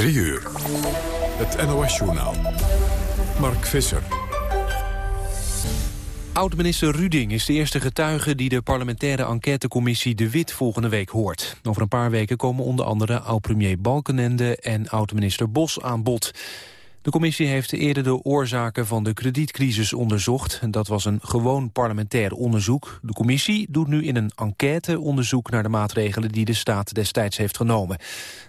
3 uur. Het NOS-journaal. Mark Visser. Oud-minister Ruding is de eerste getuige die de parlementaire enquêtecommissie De Wit volgende week hoort. Over een paar weken komen onder andere oud-premier Balkenende en oud-minister Bos aan bod. De commissie heeft eerder de oorzaken van de kredietcrisis onderzocht. Dat was een gewoon parlementair onderzoek. De commissie doet nu in een enquête onderzoek naar de maatregelen die de staat destijds heeft genomen.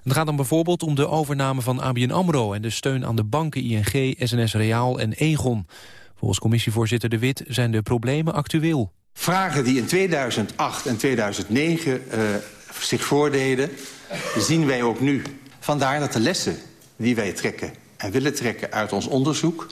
Het gaat dan bijvoorbeeld om de overname van ABN AMRO en de steun aan de banken ING, SNS Reaal en Egon. Volgens commissievoorzitter De Wit zijn de problemen actueel. Vragen die in 2008 en 2009 uh, zich voordeden, zien wij ook nu. Vandaar dat de lessen die wij trekken en willen trekken uit ons onderzoek...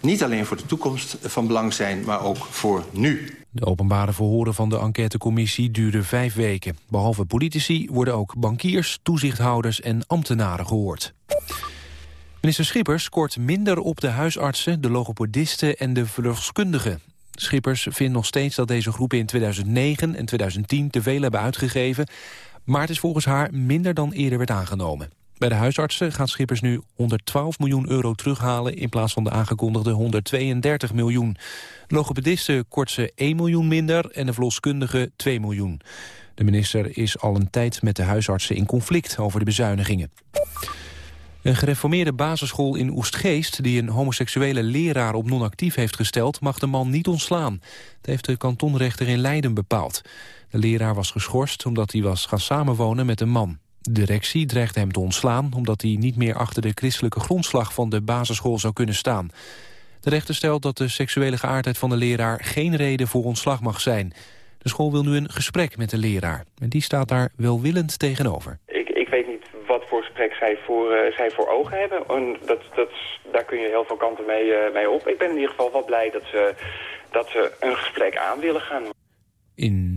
niet alleen voor de toekomst van belang zijn, maar ook voor nu. De openbare verhoren van de enquêtecommissie duurden vijf weken. Behalve politici worden ook bankiers, toezichthouders en ambtenaren gehoord. Minister Schippers scoort minder op de huisartsen, de logopedisten en de verloskundigen. Schippers vindt nog steeds dat deze groepen in 2009 en 2010 te veel hebben uitgegeven... maar het is volgens haar minder dan eerder werd aangenomen. Bij de huisartsen gaat Schippers nu 112 miljoen euro terughalen... in plaats van de aangekondigde 132 miljoen. Logopedisten kort ze 1 miljoen minder en de verloskundigen 2 miljoen. De minister is al een tijd met de huisartsen in conflict over de bezuinigingen. Een gereformeerde basisschool in Oestgeest... die een homoseksuele leraar op non-actief heeft gesteld... mag de man niet ontslaan. Dat heeft de kantonrechter in Leiden bepaald. De leraar was geschorst omdat hij was gaan samenwonen met een man. De directie dreigt hem te ontslaan... omdat hij niet meer achter de christelijke grondslag van de basisschool zou kunnen staan. De rechter stelt dat de seksuele geaardheid van de leraar... geen reden voor ontslag mag zijn. De school wil nu een gesprek met de leraar. En die staat daar welwillend tegenover. Ik, ik weet niet wat voor gesprek zij voor, uh, zij voor ogen hebben. En dat, dat, daar kun je heel veel kanten mee, uh, mee op. Ik ben in ieder geval wel blij dat ze, dat ze een gesprek aan willen gaan. In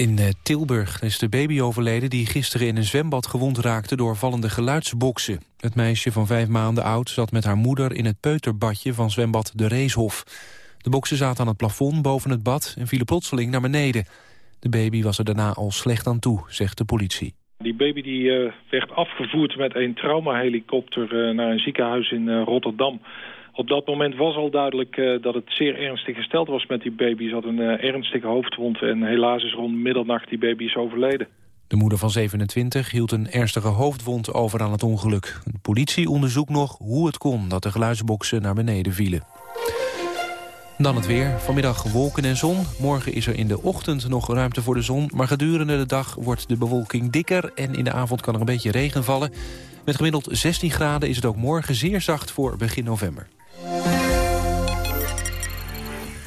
in eh, Tilburg is de baby overleden die gisteren in een zwembad gewond raakte door vallende geluidsboksen. Het meisje van vijf maanden oud zat met haar moeder in het peuterbadje van zwembad De Reeshof. De boksen zaten aan het plafond boven het bad en vielen plotseling naar beneden. De baby was er daarna al slecht aan toe, zegt de politie. Die baby die, uh, werd afgevoerd met een traumahelikopter uh, naar een ziekenhuis in Rotterdam. Op dat moment was al duidelijk uh, dat het zeer ernstig gesteld was met die baby. Ze had een uh, ernstige hoofdwond en helaas is rond middernacht die baby is overleden. De moeder van 27 hield een ernstige hoofdwond over aan het ongeluk. De politie onderzoekt nog hoe het kon dat de geluidsboksen naar beneden vielen. Dan het weer. Vanmiddag wolken en zon. Morgen is er in de ochtend nog ruimte voor de zon. Maar gedurende de dag wordt de bewolking dikker... en in de avond kan er een beetje regen vallen. Met gemiddeld 16 graden is het ook morgen zeer zacht voor begin november.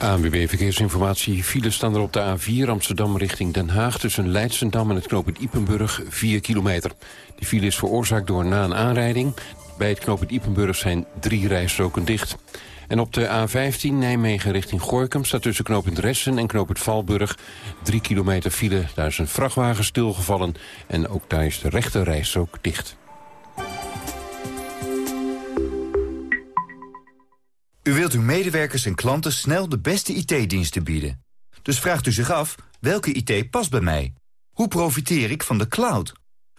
ANWB Verkeersinformatie. Files staan er op de A4 Amsterdam richting Den Haag... tussen Leidsendam en het knooppunt Ipenburg, 4 kilometer. Die file is veroorzaakt door na een aanrijding. Bij het knooppunt Ipenburg zijn drie rijstroken dicht. En op de A15 Nijmegen richting Gorkum staat tussen knooppunt Ressen en knooppunt Valburg 3 kilometer file. Daar is een vrachtwagen stilgevallen en ook daar is de rechte rijstrook dicht. U wilt uw medewerkers en klanten snel de beste IT-diensten bieden. Dus vraagt u zich af, welke IT past bij mij? Hoe profiteer ik van de cloud?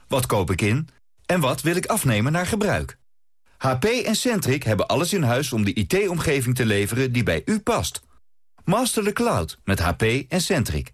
Wat koop ik in? En wat wil ik afnemen naar gebruik? HP en Centric hebben alles in huis om de IT-omgeving te leveren die bij u past. Master the cloud met HP en Centric.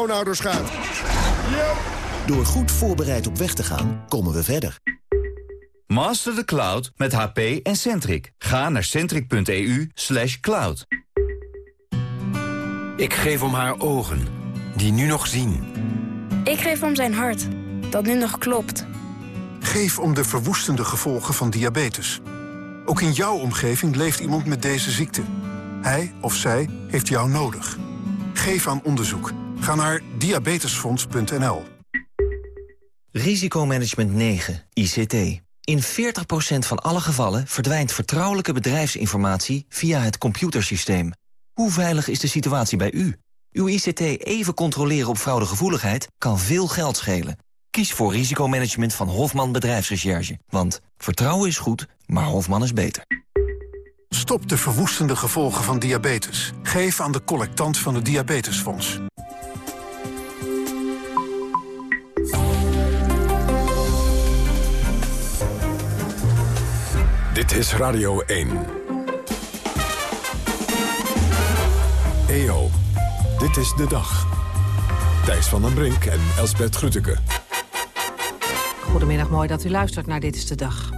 schoonouders gaat. Yep. Door goed voorbereid op weg te gaan, komen we verder. Master the cloud met HP en Centric. Ga naar centric.eu slash cloud. Ik geef om haar ogen, die nu nog zien. Ik geef om zijn hart, dat nu nog klopt. Geef om de verwoestende gevolgen van diabetes. Ook in jouw omgeving leeft iemand met deze ziekte. Hij of zij heeft jou nodig. Geef aan onderzoek. Ga naar diabetesfonds.nl. Risicomanagement 9, ICT. In 40% van alle gevallen verdwijnt vertrouwelijke bedrijfsinformatie via het computersysteem. Hoe veilig is de situatie bij u? Uw ICT even controleren op fraudegevoeligheid kan veel geld schelen. Kies voor risicomanagement van Hofman Bedrijfsrecherche. Want vertrouwen is goed, maar Hofman is beter. Stop de verwoestende gevolgen van diabetes. Geef aan de collectant van het Diabetesfonds. Dit is Radio 1. EO, dit is de dag. Thijs van den Brink en Elsbert Grütke. Goedemiddag, mooi dat u luistert naar Dit is de Dag.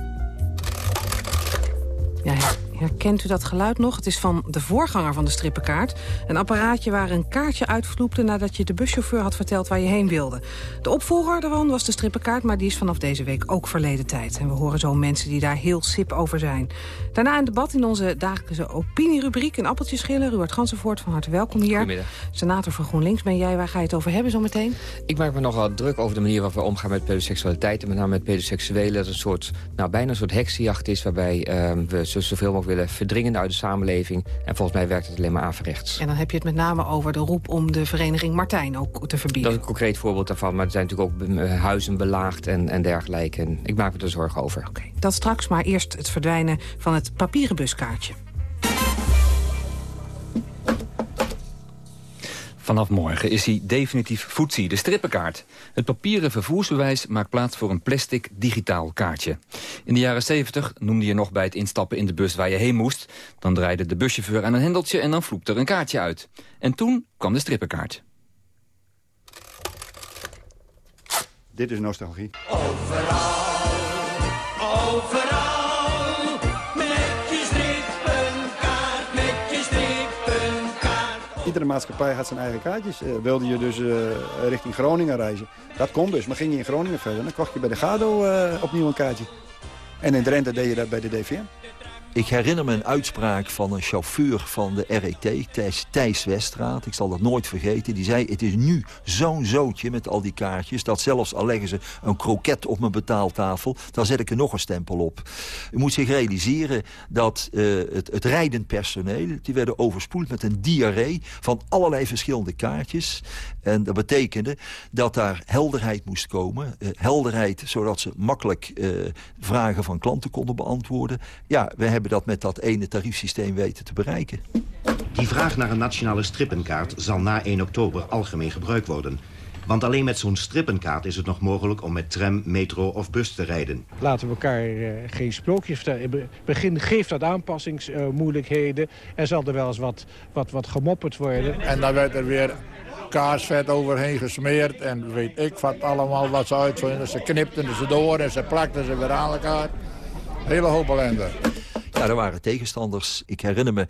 Ja, herkent u dat geluid nog? Het is van de voorganger van de strippenkaart. Een apparaatje waar een kaartje uitvloepte... nadat je de buschauffeur had verteld waar je heen wilde. De opvolger daarvan was de strippenkaart... maar die is vanaf deze week ook verleden tijd. En we horen zo mensen die daar heel sip over zijn. Daarna een debat in onze dagelijkse opinierubriek... een appeltje schillen. Ruud Gansenvoort, van harte welkom hier. Goedemiddag. Senator van GroenLinks ben jij. Waar ga je het over hebben zometeen? Ik maak me nogal druk over de manier waarop we omgaan met pedoseksualiteit... en met name met pedoseksuelen. Dat het een soort, nou, bijna een soort heksenjacht is... waarbij uh, we zo, zoveel mogelijk willen verdringen uit de samenleving. En volgens mij werkt het alleen maar averechts. En dan heb je het met name over de roep om de vereniging Martijn ook te verbieden. Dat is een concreet voorbeeld daarvan. Maar er zijn natuurlijk ook huizen belaagd en, en dergelijke. En ik maak me er zorgen over. Oké, dat straks, maar eerst het verdwijnen van het papieren buskaartje. Vanaf morgen is hij definitief voetzie, de strippenkaart. Het papieren vervoersbewijs maakt plaats voor een plastic digitaal kaartje. In de jaren 70 noemde je nog bij het instappen in de bus waar je heen moest. Dan draaide de buschauffeur aan een hendeltje en dan vloepte er een kaartje uit. En toen kwam de strippenkaart. Dit is nostalgie. Overal, overal. Iedere maatschappij had zijn eigen kaartjes. Uh, wilde je dus uh, richting Groningen reizen, dat kon dus. Maar ging je in Groningen verder, dan kocht je bij de Gado uh, opnieuw een kaartje. En in Drenthe deed je dat bij de DVM. Ik herinner me een uitspraak van een chauffeur van de RET, Thijs, Thijs Westraat. Ik zal dat nooit vergeten. Die zei, het is nu zo'n zootje met al die kaartjes... dat zelfs al leggen ze een kroket op mijn betaaltafel... dan zet ik er nog een stempel op. U moet zich realiseren dat uh, het, het rijdend personeel... die werden overspoeld met een diarree van allerlei verschillende kaartjes. En dat betekende dat daar helderheid moest komen. Uh, helderheid, zodat ze makkelijk uh, vragen van klanten konden beantwoorden. Ja, we hebben dat met dat ene tariefsysteem weten te bereiken. Die vraag naar een nationale strippenkaart zal na 1 oktober algemeen gebruikt worden. Want alleen met zo'n strippenkaart is het nog mogelijk om met tram, metro of bus te rijden. Laten we elkaar uh, geen sprookjes vertellen. Het begin geeft dat aanpassingsmoeilijkheden. Uh, er zal er wel eens wat, wat, wat gemopperd worden. En dan werd er weer kaarsvet overheen gesmeerd. En weet ik wat allemaal wat ze uitvinden. Ze knipten ze door en ze plakten ze weer aan elkaar. Hele hoop ellende. Ja, er waren tegenstanders. Ik herinner me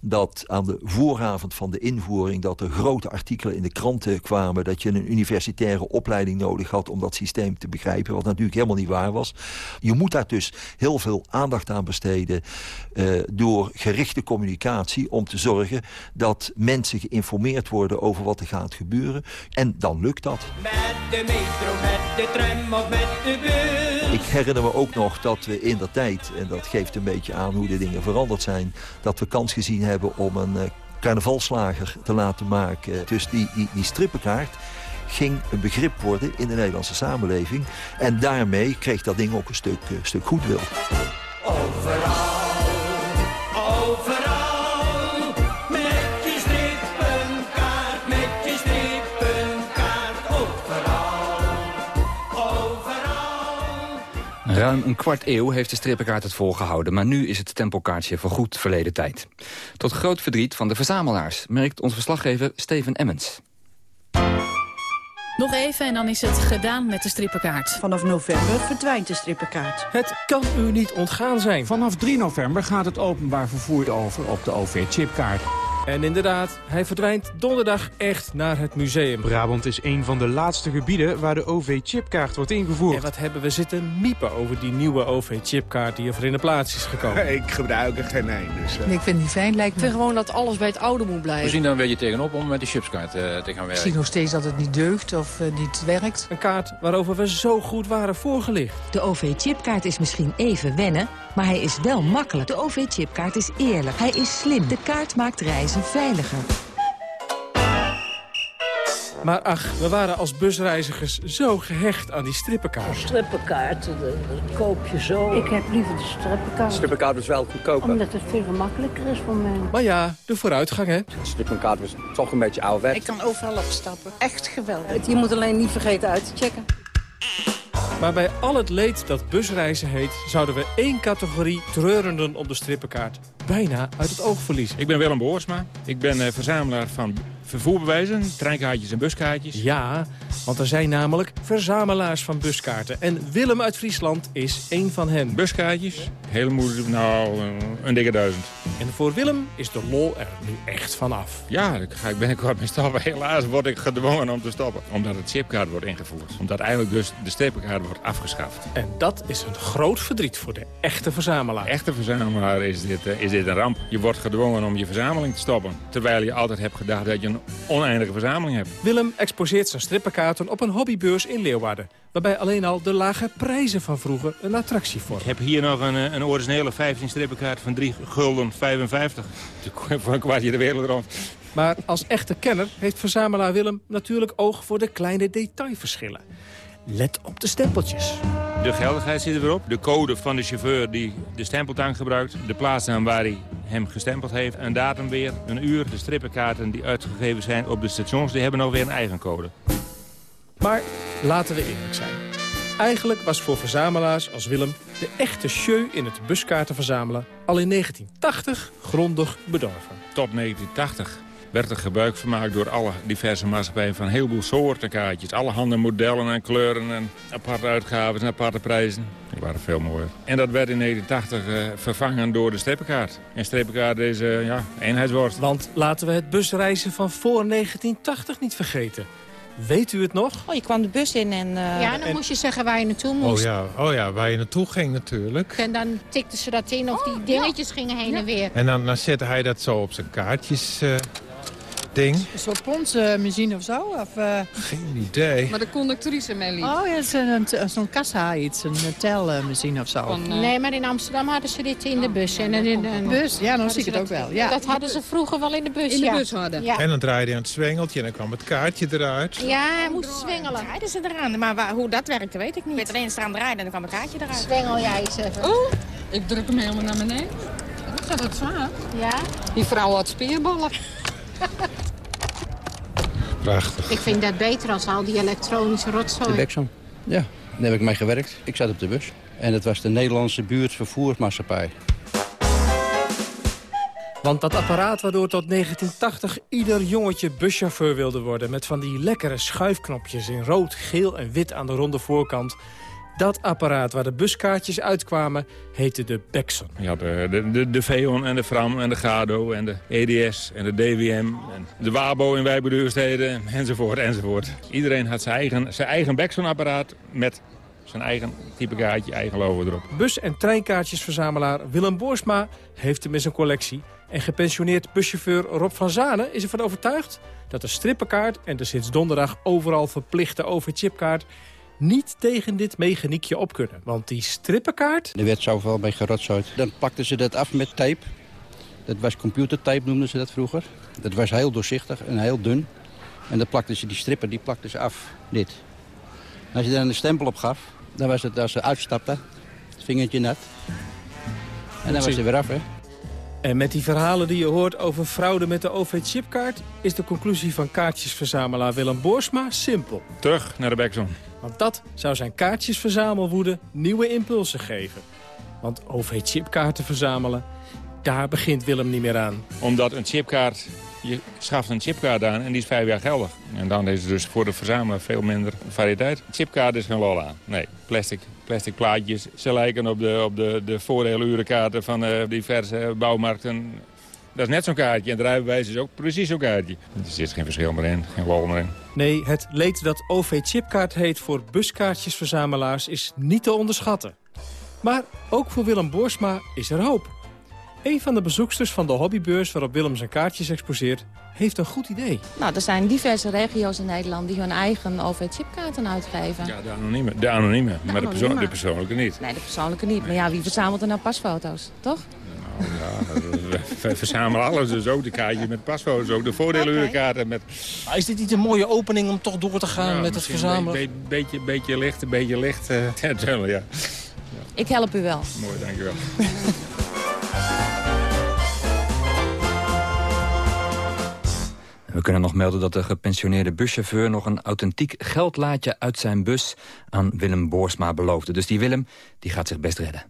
dat aan de vooravond van de invoering... dat er grote artikelen in de kranten kwamen... dat je een universitaire opleiding nodig had om dat systeem te begrijpen. Wat natuurlijk helemaal niet waar was. Je moet daar dus heel veel aandacht aan besteden... Uh, door gerichte communicatie om te zorgen... dat mensen geïnformeerd worden over wat er gaat gebeuren. En dan lukt dat. Met de metro, met de tram of met de bus. Ik herinner me ook nog dat we in dat tijd... en dat geeft een beetje aan hoe de dingen veranderd zijn... dat we kans gezien hebben om een uh, carnavalslager te laten maken. Dus die, die, strippenkaart ging een begrip worden in de Nederlandse samenleving. En daarmee kreeg dat ding ook een stuk, uh, stuk. Overal, overal, Ruim een kwart eeuw heeft de strippenkaart het volgehouden... maar nu is het stempelkaartje voorgoed verleden tijd. Tot groot verdriet van de verzamelaars... merkt onze verslaggever Steven Emmens. Nog even en dan is het gedaan met de strippenkaart. Vanaf november verdwijnt de strippenkaart. Het kan u niet ontgaan zijn. Vanaf 3 november gaat het openbaar vervoer over op de OV-chipkaart. En inderdaad, hij verdwijnt donderdag echt naar het museum. Brabant is een van de laatste gebieden waar de OV-chipkaart wordt ingevoerd. En wat hebben we zitten miepen over die nieuwe OV-chipkaart die er voor in de plaats is gekomen. Ik gebruik er geen één, dus... Nee, ik vind het niet fijn. Lijkt me gewoon dat alles bij het oude moet blijven. We zien daar een beetje tegenop om met de chipskaart uh, te gaan Ik werken. zie nog steeds dat het niet deugt of uh, niet werkt. Een kaart waarover we zo goed waren voorgelicht. De OV-chipkaart is misschien even wennen, maar hij is wel makkelijk. De OV-chipkaart is eerlijk. Hij is slim. De kaart maakt reizen veiliger. Maar ach, we waren als busreizigers zo gehecht aan die strippenkaart. Strippenkaart, dat koop je zo. Ik heb liever de strippenkaart. Strippenkaart is wel goedkoper. Omdat het veel gemakkelijker is voor mij. Maar ja, de vooruitgang, hè? De strippenkaart was toch een beetje ouderwets. Ik kan overal opstappen. Echt geweldig. Je moet alleen niet vergeten uit te checken. Maar bij al het leed dat busreizen heet... zouden we één categorie treurenden op de strippenkaart bijna uit het oog verliezen. Ik ben Willem Boersma. Ik ben uh, verzamelaar van vervoerbewijzen, treinkaartjes en buskaartjes. Ja, want er zijn namelijk verzamelaars van buskaarten. En Willem uit Friesland is één van hen. Buskaartjes? Heel moeilijk, nou, een dikke duizend. En voor Willem is de lol er nu echt vanaf. Ja, daar ga ik binnenkort mee stoppen. Helaas word ik gedwongen om te stoppen. Omdat het chipkaart wordt ingevoerd. Omdat eigenlijk dus de strippenkaart wordt afgeschaft. En dat is een groot verdriet voor de echte verzamelaar. De echte verzamelaar is dit, uh, is dit een ramp. Je wordt gedwongen om je verzameling te stoppen. Terwijl je altijd hebt gedacht dat je een oneindige verzameling hebt. Willem exposeert zijn strippenkaarten op een hobbybeurs in Leeuwarden. Waarbij alleen al de lage prijzen van vroeger een attractie vormen. Ik heb hier nog een, een originele 15 strippenkaart van 3 gulden 55. Voor een kwartje de wereld rond. Maar als echte kenner heeft verzamelaar Willem natuurlijk oog voor de kleine detailverschillen. Let op de stempeltjes. De geldigheid zit er weer op. De code van de chauffeur die de stempeltank gebruikt. De plaatsnaam waar hij hem gestempeld heeft. Een datum weer, een uur. De strippenkaarten die uitgegeven zijn op de stations... die hebben nog weer een eigen code. Maar laten we eerlijk zijn. Eigenlijk was voor verzamelaars als Willem de echte show in het buskaarten verzamelen... al in 1980 grondig bedorven. Tot 1980 werd er gebruik gemaakt door alle diverse maatschappijen van een heleboel soorten kaartjes. Alle handen modellen en kleuren en aparte uitgaven en aparte prijzen. Die waren veel mooier. En dat werd in 1980 uh, vervangen door de strippenkaart. En strippenkaart is uh, ja, eenheidsworst. Want laten we het busreizen van voor 1980 niet vergeten. Weet u het nog? Oh, je kwam de bus in en... Uh, ja, dan en... moest je zeggen waar je naartoe moest. Oh ja, oh ja, waar je naartoe ging natuurlijk. En dan tikten ze dat in of die oh, dingetjes ja. gingen heen en weer. En dan, dan zette hij dat zo op zijn kaartjes... Uh, ding. Een soort ponsmachine of zo? Of, uh... Geen idee. Maar de conductrice liep. Oh ja, zo'n kassa iets, een telmachine of zo. Van, uh... Nee, maar in Amsterdam hadden ze dit in de bus. En in de bus? Ja, dan zie ik het ook wel. Ja. Dat hadden ze vroeger wel in de bus, In de ja. bus hadden? Ja. En dan draaide hij aan het zwengeltje en dan kwam het kaartje eruit. Ja, hij moest zwengelen. Draaiden ze eraan, maar waar, hoe dat werkte weet ik niet. Ik alleen staan draaien en dan kwam het kaartje eruit. Zwengel jij eens even. Oeh, ik druk hem helemaal naar beneden. Dat gaat het zwaar. Ja? Die vrouw had spierballen. Prachtig. Ik vind dat beter als al die elektronische rotzooi. De Bexon. Ja, daar heb ik mee gewerkt. Ik zat op de bus. En het was de Nederlandse buurtvervoersmaatschappij. Want dat apparaat waardoor tot 1980 ieder jongetje buschauffeur wilde worden... met van die lekkere schuifknopjes in rood, geel en wit aan de ronde voorkant... Dat apparaat waar de buskaartjes uitkwamen heette de Bexon. Je had de, de, de, Veon en de Fram en de Gado en de EDS en de DWM... en de Wabo in Wijbeduursteden enzovoort enzovoort. Iedereen had zijn eigen, zijn eigen Bexon-apparaat met zijn eigen type kaartje, eigen logo erop. Bus- en treinkaartjesverzamelaar Willem Boersma heeft hem in zijn collectie. En gepensioneerd buschauffeur Rob van Zanen is ervan overtuigd... dat de strippenkaart en de sinds donderdag overal verplichte overchipkaart niet tegen dit mechaniekje op kunnen. Want die strippenkaart... Er werd zoveel bij gerotzooid. Dan pakten ze dat af met tape. Dat was computertape noemden ze dat vroeger. Dat was heel doorzichtig en heel dun. En dan plakten ze die strippen, die plakten ze af. Dit. En als je daar een stempel op gaf, dan was het als ze uitstapte. Het vingertje nat. En dan was het weer af, hè. En met die verhalen die je hoort over fraude met de OV-chipkaart... is de conclusie van kaartjesverzamelaar Willem Boersma simpel. Terug naar de Bexon. Want dat zou zijn kaartjesverzamelwoede nieuwe impulsen geven. Want OV-chipkaarten verzamelen, daar begint Willem niet meer aan. Omdat een chipkaart, je schaft een chipkaart aan en die is vijf jaar geldig. En dan is er dus voor de verzamelaar veel minder variëteit. Chipkaart is geen lol aan. Nee, plastic, plastic plaatjes. Ze lijken op de, op de, de van uh, diverse bouwmarkten. Dat is net zo'n kaartje. En het rijbewijs is ook precies zo'n kaartje. Er zit geen verschil meer in, geen wal meer in. Nee, het leed dat OV-chipkaart heet voor buskaartjesverzamelaars is niet te onderschatten. Maar ook voor Willem Boersma is er hoop. Een van de bezoeksters van de hobbybeurs waarop Willem zijn kaartjes exposeert... heeft een goed idee. Nou, er zijn diverse regio's in Nederland die hun eigen OV-chipkaarten uitgeven. Ja, de anonieme, de anonieme maar de, de persoonlijke niet. Nee, de persoonlijke niet. Maar ja, wie verzamelt er nou pasfoto's, toch? Ja, we- we verzamelen alles. Dus ook de kaartjes met pasfoto's, ook de voordeelurenkaarten met... Maar is dit niet een mooie opening om toch door te gaan Ja, met het verzamelen? Een be- beetje, beetje licht, een beetje licht. eh, ja, tunnel, ja. Ik help u wel. Mooi, dankjewel. We kunnen nog melden dat de gepensioneerde buschauffeur... nog een authentiek geldlaadje uit zijn bus aan Willem Boorsma beloofde. Dus die Willem die gaat zich best redden.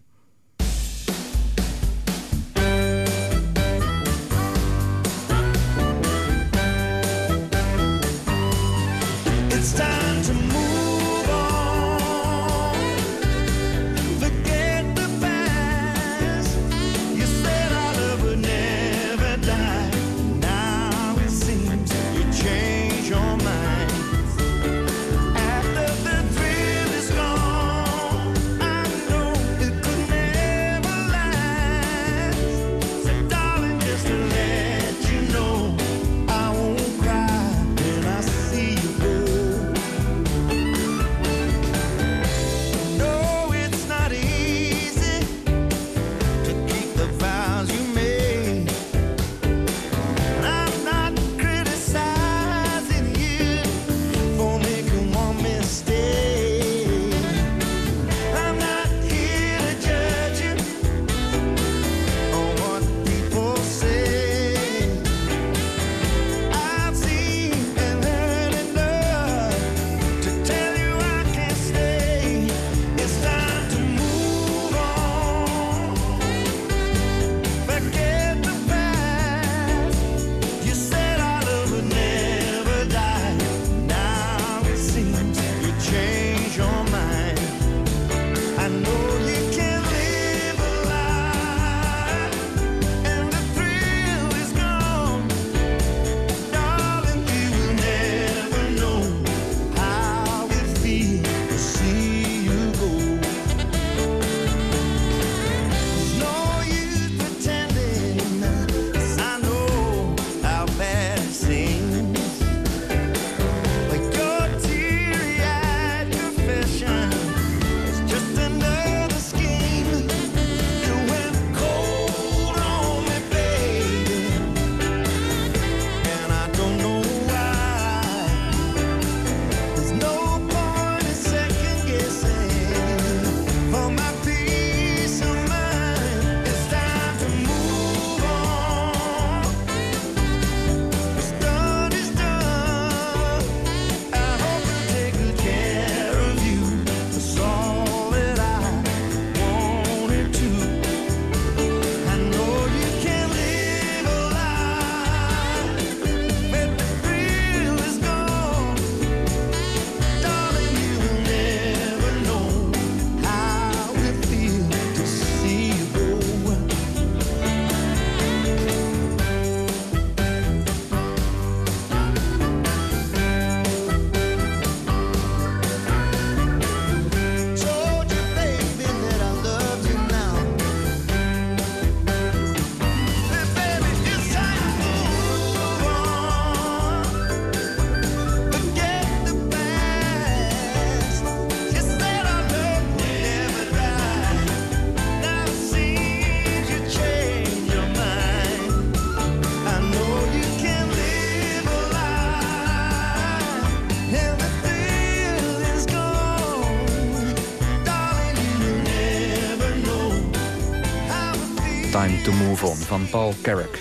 To Move On van Paul Carrack.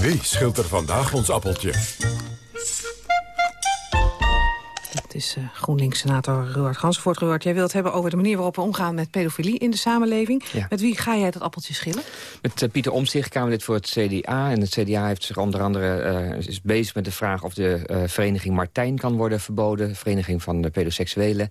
Wie schilt er vandaag ons appeltje? Het is eh, GroenLinks-senator Ruard Gansenvoort. Ruard, jij wilt het hebben over de manier waarop we omgaan met pedofilie in de samenleving. Ja. Met wie ga jij dat appeltje schillen? Met eh, Pieter Omtzigt, Kamerlid voor het CDA. En het CDA heeft zich onder andere eh, is bezig met de vraag... of de eh, vereniging Martijn kan worden verboden. Vereniging van de pedoseksuelen.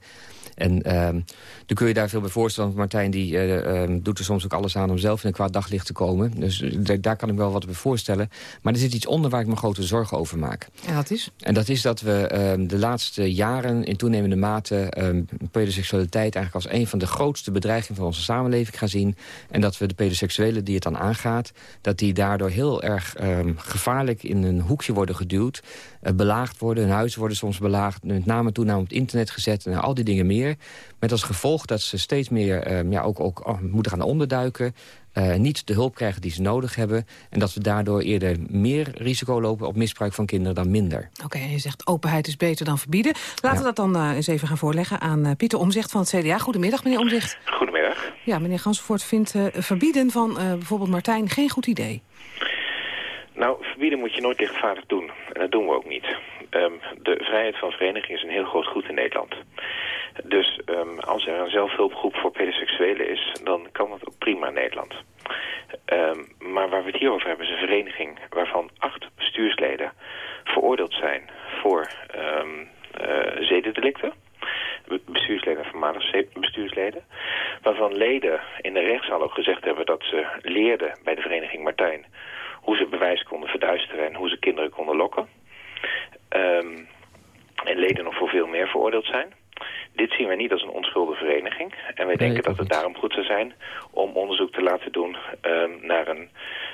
En ehm, dan kun je daar veel bij voorstellen. Want Martijn die, eh, ehm, doet er soms ook alles aan om zelf in een kwaad daglicht te komen. Dus eh, daar- kan ik wel wat bij voorstellen. Maar er zit iets onder waar ik me grote zorgen over maak. En dat is? En dat is dat we ehm, de laatste jaren in toenemende mate... pedoseksualiteit eigenlijk als een van de grootste bedreigingen van onze samenleving gaan zien. En dat we de pedoseksuelen die het dan aangaat... dat die daardoor heel erg gevaarlijk in een hoekje worden geduwd. Eh, belaagd worden, hun huizen worden soms belaagd. Met name toename op het internet gezet en al die dingen meer. Met als gevolg dat ze steeds meer ehm, ja, ook, ook oh, moeten gaan onderduiken... eh, niet de hulp krijgen die ze nodig hebben... en dat we daardoor eerder meer risico lopen op misbruik van kinderen dan minder. Oké, en je zegt openheid is beter dan verbieden. Laten we dat dan eh, eens even gaan voorleggen aan eh, Pieter Omzicht van het CDA. Goedemiddag, meneer Omzicht. Goedemiddag. Ja, meneer Gansenvoort vindt eh, verbieden van eh, bijvoorbeeld Martijn geen goed idee. Nou, verbieden moet je nooit lichtvaardig doen. En dat doen we ook niet. Ehm, de vrijheid van vereniging is een heel groot goed in Nederland. Dus ehm, als er een zelfhulpgroep voor pedoseksuelen is, dan kan dat ook prima in Nederland. Ehm, maar waar we het hier over hebben is een vereniging waarvan acht bestuursleden veroordeeld zijn voor eh, zedendelicten. Be- Bestuursleden en voormalig bestuursleden. Waarvan leden in de rechtszaal ook gezegd hebben dat ze leerden bij de vereniging Martijn hoe ze bewijs konden verduisteren en hoe ze kinderen konden lokken. Ehm, en leden nog voor veel meer veroordeeld zijn. Dit zien wij niet als een onschuldige vereniging. En wij denken dat het daarom goed zou zijn om onderzoek te laten doen ehm, naar, een,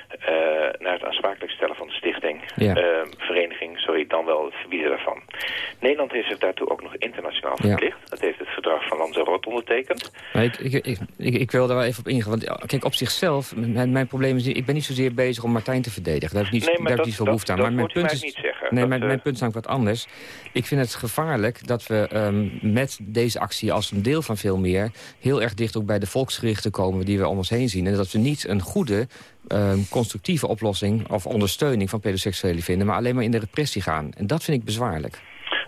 eh, naar het aansprakelijk stellen van de stichting. Ja. Ehm, vereniging, sorry, dan wel het verbieden daarvan. Nederland heeft zich daartoe ook nog internationaal Ja. verplicht. Dat heeft het verdrag van Lanzarote ondertekend. Maar ik, ik, ik, wil daar wel even op ingaan. Want ja, kijk, op zichzelf, mijn, mijn probleem is... ik ben niet zozeer bezig om Martijn te verdedigen. Daar heb ik niet, Nee, daar dat- niet veel behoefte aan. maar mijn punt is, niet zeggen. Nee, Dat, mijn, eh, mijn punt is wat anders. Ik vind het gevaarlijk dat we ehm, met deze actie als een deel van veel meer... heel erg dicht ook bij de volksgerichten komen die we om ons heen zien. En dat we niet een goede, ehm, constructieve oplossing... of ondersteuning van pedoseksuelen vinden... maar alleen maar in de repressie gaan. En dat vind ik bezwaarlijk.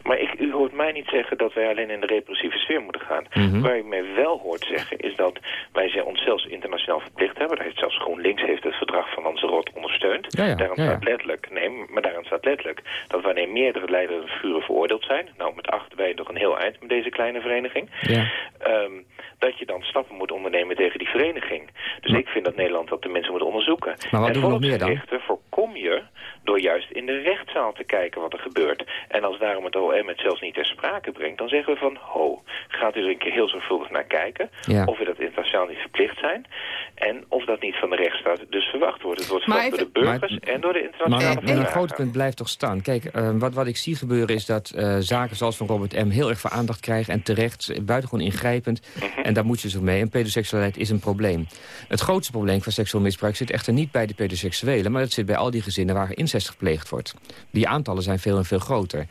Maar ik, mij niet zeggen dat wij alleen in de repressieve sfeer moeten gaan. Mhm. Waar u mij wel hoort zeggen is dat wij ons zelfs internationaal verplicht hebben. Daar heeft zelfs GroenLinks heeft het verdrag van Lanzarote ondersteund. Ja, ja, daarin ja, ja. staat letterlijk, nee, maar daarin staat letterlijk dat wanneer meerdere leiders en figuren veroordeeld zijn, nou met acht wij nog een heel eind met deze kleine vereniging, Ja. ehm, dat je dan stappen moet ondernemen tegen die vereniging. Dus ik vind dat Nederland dat tenminste moet onderzoeken. Maar wat en doen we nog meer dan? voorkom je door juist in de rechtszaal te kijken wat er gebeurt. En als daarom het OM het zelfs niet ter sprake brengt, dan zeggen we van, ho, gaat u er een keer heel zorgvuldig naar kijken. Ja. Of we dat internationaal niet verplicht zijn. En of dat niet van de rechtsstaat dus verwacht wordt. Het wordt Maar verwacht door de burgers en door de Maar internationale mijn, mijn verdragen. grote punt blijft toch staan. Kijk, eh, wat, wat ik zie gebeuren is dat eh, zaken zoals van Robert M. heel erg veel aandacht krijgen. En terecht, buitengewoon ingrijpend. Mhm. En daar moet je zo mee. En pedoseksualiteit is een probleem. Het grootste probleem van seksueel misbruik zit echter niet bij de pedoseksuelen. Maar het zit bij al die gezinnen waar incest gepleegd wordt. Die aantallen zijn veel en veel groter.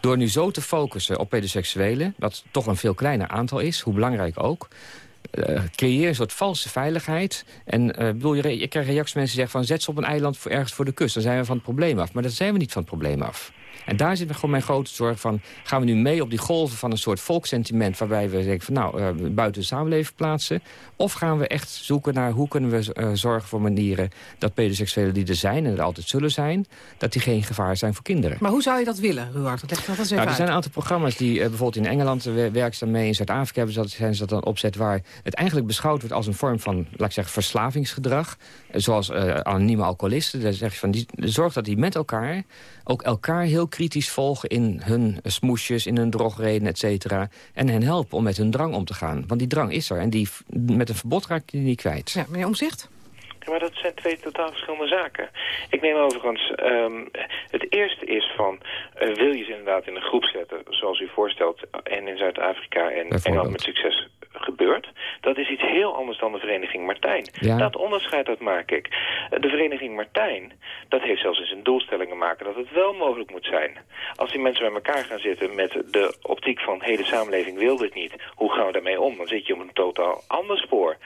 Door nu zo te focussen op pedoseksuelen, dat toch een veel kleiner aantal is, hoe belangrijk ook... eh, creëer een soort valse veiligheid. En eh, bedoel, je, ik krijg reacties mensen die zeggen van... zet ze op een eiland ergens voor de kust, dan zijn we van het probleem af. Maar dan zijn we niet van het probleem af. En daar zit gewoon mijn grote zorg van... gaan we nu mee op die golven van een soort volkssentiment... waarbij we denken van nou, eh, buiten de samenleving plaatsen... of gaan we echt zoeken naar hoe kunnen we eh, zorgen voor manieren... dat pedoseksuelen die er zijn en er altijd zullen zijn... dat die geen gevaar zijn voor kinderen. Maar hoe zou je dat willen, Ruard? Leg dat eens even Nou, er zijn een aantal programma's die eh, bijvoorbeeld in Engeland werken ze mee. In Zuid-Afrika hebben ze dat, zijn ze dat dan opzet waar het eigenlijk beschouwd wordt als een vorm van, laat ik zeggen, verslavingsgedrag. Zoals anonieme alcoholisten. Daar zeg je van, die, zorg dat die met elkaar ook elkaar heel kritisch volgen in hun smoesjes, in hun drogreden, et cetera. En hen helpen om met hun drang om te gaan. Want die drang is er en die, met een verbod raak je die niet kwijt. Ja, meneer Omzicht? Ja, maar dat zijn twee totaal verschillende zaken. Ik neem overigens, ehm, het eerste is van, eh, wil je ze inderdaad in een groep zetten, zoals u voorstelt, en in Zuid-Afrika en Engeland met succes gebeurt. Dat is iets heel anders dan de vereniging Martijn. Ja. Dat onderscheid dat maak ik. De vereniging Martijn, dat heeft zelfs in zijn doelstellingen maken dat het wel mogelijk moet zijn. Als die mensen bij elkaar gaan zitten met de optiek van, hé, de samenleving wil dit niet. Hoe gaan we daarmee om? Dan zit je op een totaal ander spoor.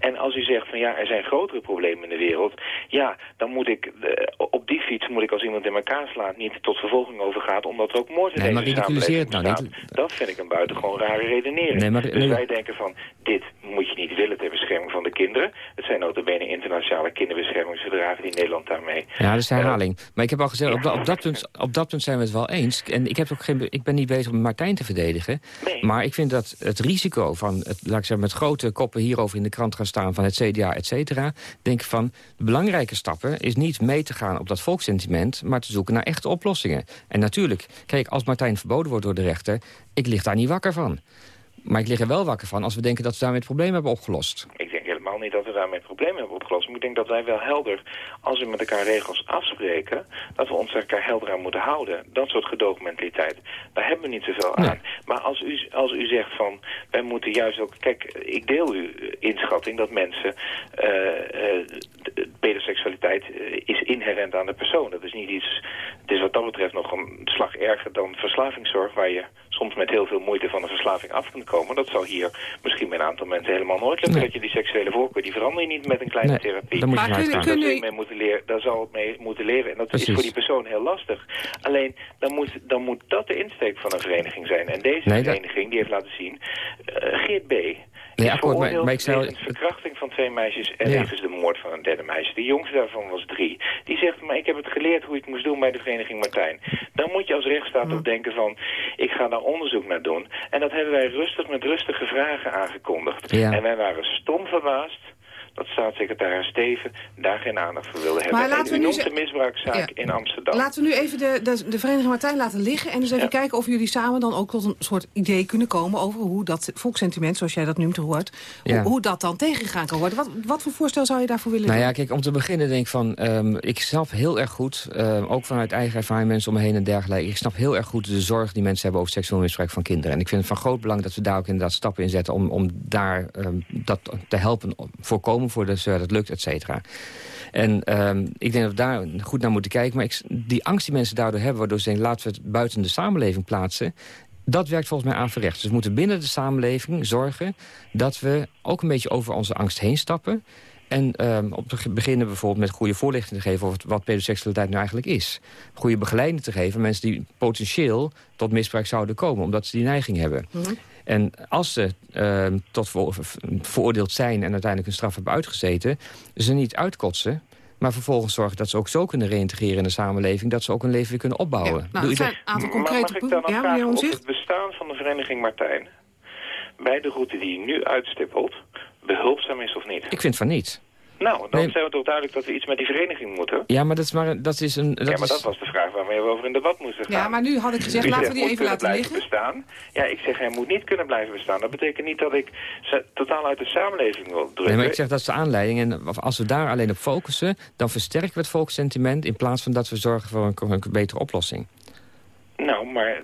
En als u zegt van, ja, er zijn grotere problemen in de wereld. Ja, dan moet ik, eh, op die fiets moet ik als iemand in elkaar slaat niet tot vervolging overgaat, omdat er ook moord in Nee, maar deze samenleving nou bestaat. Dat vind ik een buitengewoon rare redenering. Nee, maar- dus wij denken van, dit moet je niet willen ter bescherming van de kinderen. Het zijn notabene internationale kinderbeschermingsverdragen die Nederland daarmee... Ja, dat is herhaling. Maar ik heb al gezegd, op, dat- op, dat punt, op dat punt zijn we het wel eens. En ik, heb ook geen, ik ben niet bezig om Martijn te verdedigen. Maar ik vind dat het risico van, het, laat ik zeggen, met grote koppen hierover in de krant gaan staan van het CDA, et cetera. Denk ik van, de belangrijke stappen is niet mee te gaan op dat volkssentiment, maar te zoeken naar echte oplossingen. En natuurlijk, kijk, als Martijn verboden wordt door de rechter, ik lig daar niet wakker van. Maar ik lig er wel wakker van als we denken dat we daarmee het probleem hebben opgelost. Ik denk helemaal niet dat we daarmee het probleem hebben opgelost. Maar ik denk dat wij wel helder, als we met elkaar regels afspreken... dat we ons elkaar helder aan moeten houden. Dat soort gedoogmentaliteit. Daar hebben we niet zoveel aan. Maar als u, als u zegt van, wij moeten juist ook... Kijk, ik deel uw inschatting dat mensen... eh, eh, pedoseksualiteit eh, is inherent aan de persoon. Dat is niet iets... Het is wat dat betreft nog een slag erger dan verslavingszorg... waar je soms met heel veel moeite van een verslaving af kunt komen. Dat zal hier misschien bij een aantal mensen helemaal nooit lukken. Dat je die seksuele voorkeur, die verander je niet met een kleine Nee, therapie. daar moet je Maar je mee moeten leren, daar zal het mee moeten leren. En dat Precies. is voor die persoon heel lastig. Alleen, dan moet, dan moet dat de insteek van een vereniging zijn. En deze Nee, dat- vereniging, die heeft laten zien... eh, Geert B. Is akkoord, maar- ik zou- verkrachting van twee meisjes en Ja. de moord van een derde meisje. De jongste daarvan was drie. Die zegt, maar ik heb het geleerd hoe het moest doen bij de vereniging Martijn. Dan moet je als rechtsstaat ook denken van, ik ga daar onderzoek naar doen. En dat hebben wij rustig met rustige vragen aangekondigd. Ja. En wij waren stom verbaasd dat staatssecretaris Steven daar geen aandacht voor wilde hebben. Maar laten en we u nu de misbruikzaak in Amsterdam. Laten we nu even de, de, de Vereniging Martijn laten liggen... en dus even kijken of jullie samen dan ook tot een soort idee kunnen komen... over hoe dat volkssentiment, zoals jij dat noemt, hoort... Ja. Hoe, hoe dat dan tegengegaan kan worden. Wat, wat voor voorstel zou je daarvoor willen Nou doen? ja, kijk, om te beginnen denk ik van... ehm, ik snap heel erg goed, ehm, ook vanuit eigen ervaring mensen om me heen en dergelijke... ik snap heel erg goed de zorg die mensen hebben over seksueel misbruik van kinderen. En ik vind het van groot belang dat we daar ook inderdaad stappen in zetten... om, om daar ehm, dat te helpen voorkomen voor dat dat lukt, et cetera. En ehm, ik denk dat we daar goed naar moeten kijken. Maar die angst die mensen daardoor hebben, waardoor ze denken... laten we het buiten de samenleving plaatsen... Dat werkt volgens mij averechts. Dus we moeten binnen de samenleving zorgen dat we ook een beetje over onze angst heen stappen. En ehm, op te beginnen bijvoorbeeld met goede voorlichting te geven... over wat pedoseksualiteit nou eigenlijk is. Goede begeleiding te geven aan mensen die potentieel tot misbruik zouden komen... omdat ze die neiging hebben. En als ze ehm, tot voor- veroordeeld zijn en uiteindelijk een straf hebben uitgezeten... ze niet uitkotsen, maar vervolgens zorgen dat ze ook zo kunnen reïntegreren in de samenleving... dat ze ook een leven weer kunnen opbouwen. Nou, Doe het zijn een aantal Maar concrete mag ik dan punten. Ja, meneer Omzicht? het bestaan van de vereniging Martijn... bij de route die je nu uitstippelt, behulpzaam is of niet? Ik vind van niet. Nou, dan Nee. zijn we toch duidelijk dat we iets met die vereniging moeten? Ja, maar dat is, maar, dat is een... Dat ja, maar is... dat was de vraag waarmee we over in debat moesten gaan. Ja, maar nu had ik gezegd, laten we die moet even kunnen laten blijven liggen. bestaan. Ja, ik zeg hij moet niet kunnen blijven bestaan. Dat betekent niet dat ik ze totaal uit de samenleving wil drukken. Nee, maar ik zeg dat is de aanleiding. En als we daar alleen op focussen, dan versterken we het volkssentiment... in plaats van dat we zorgen voor een, een betere oplossing. Nou, maar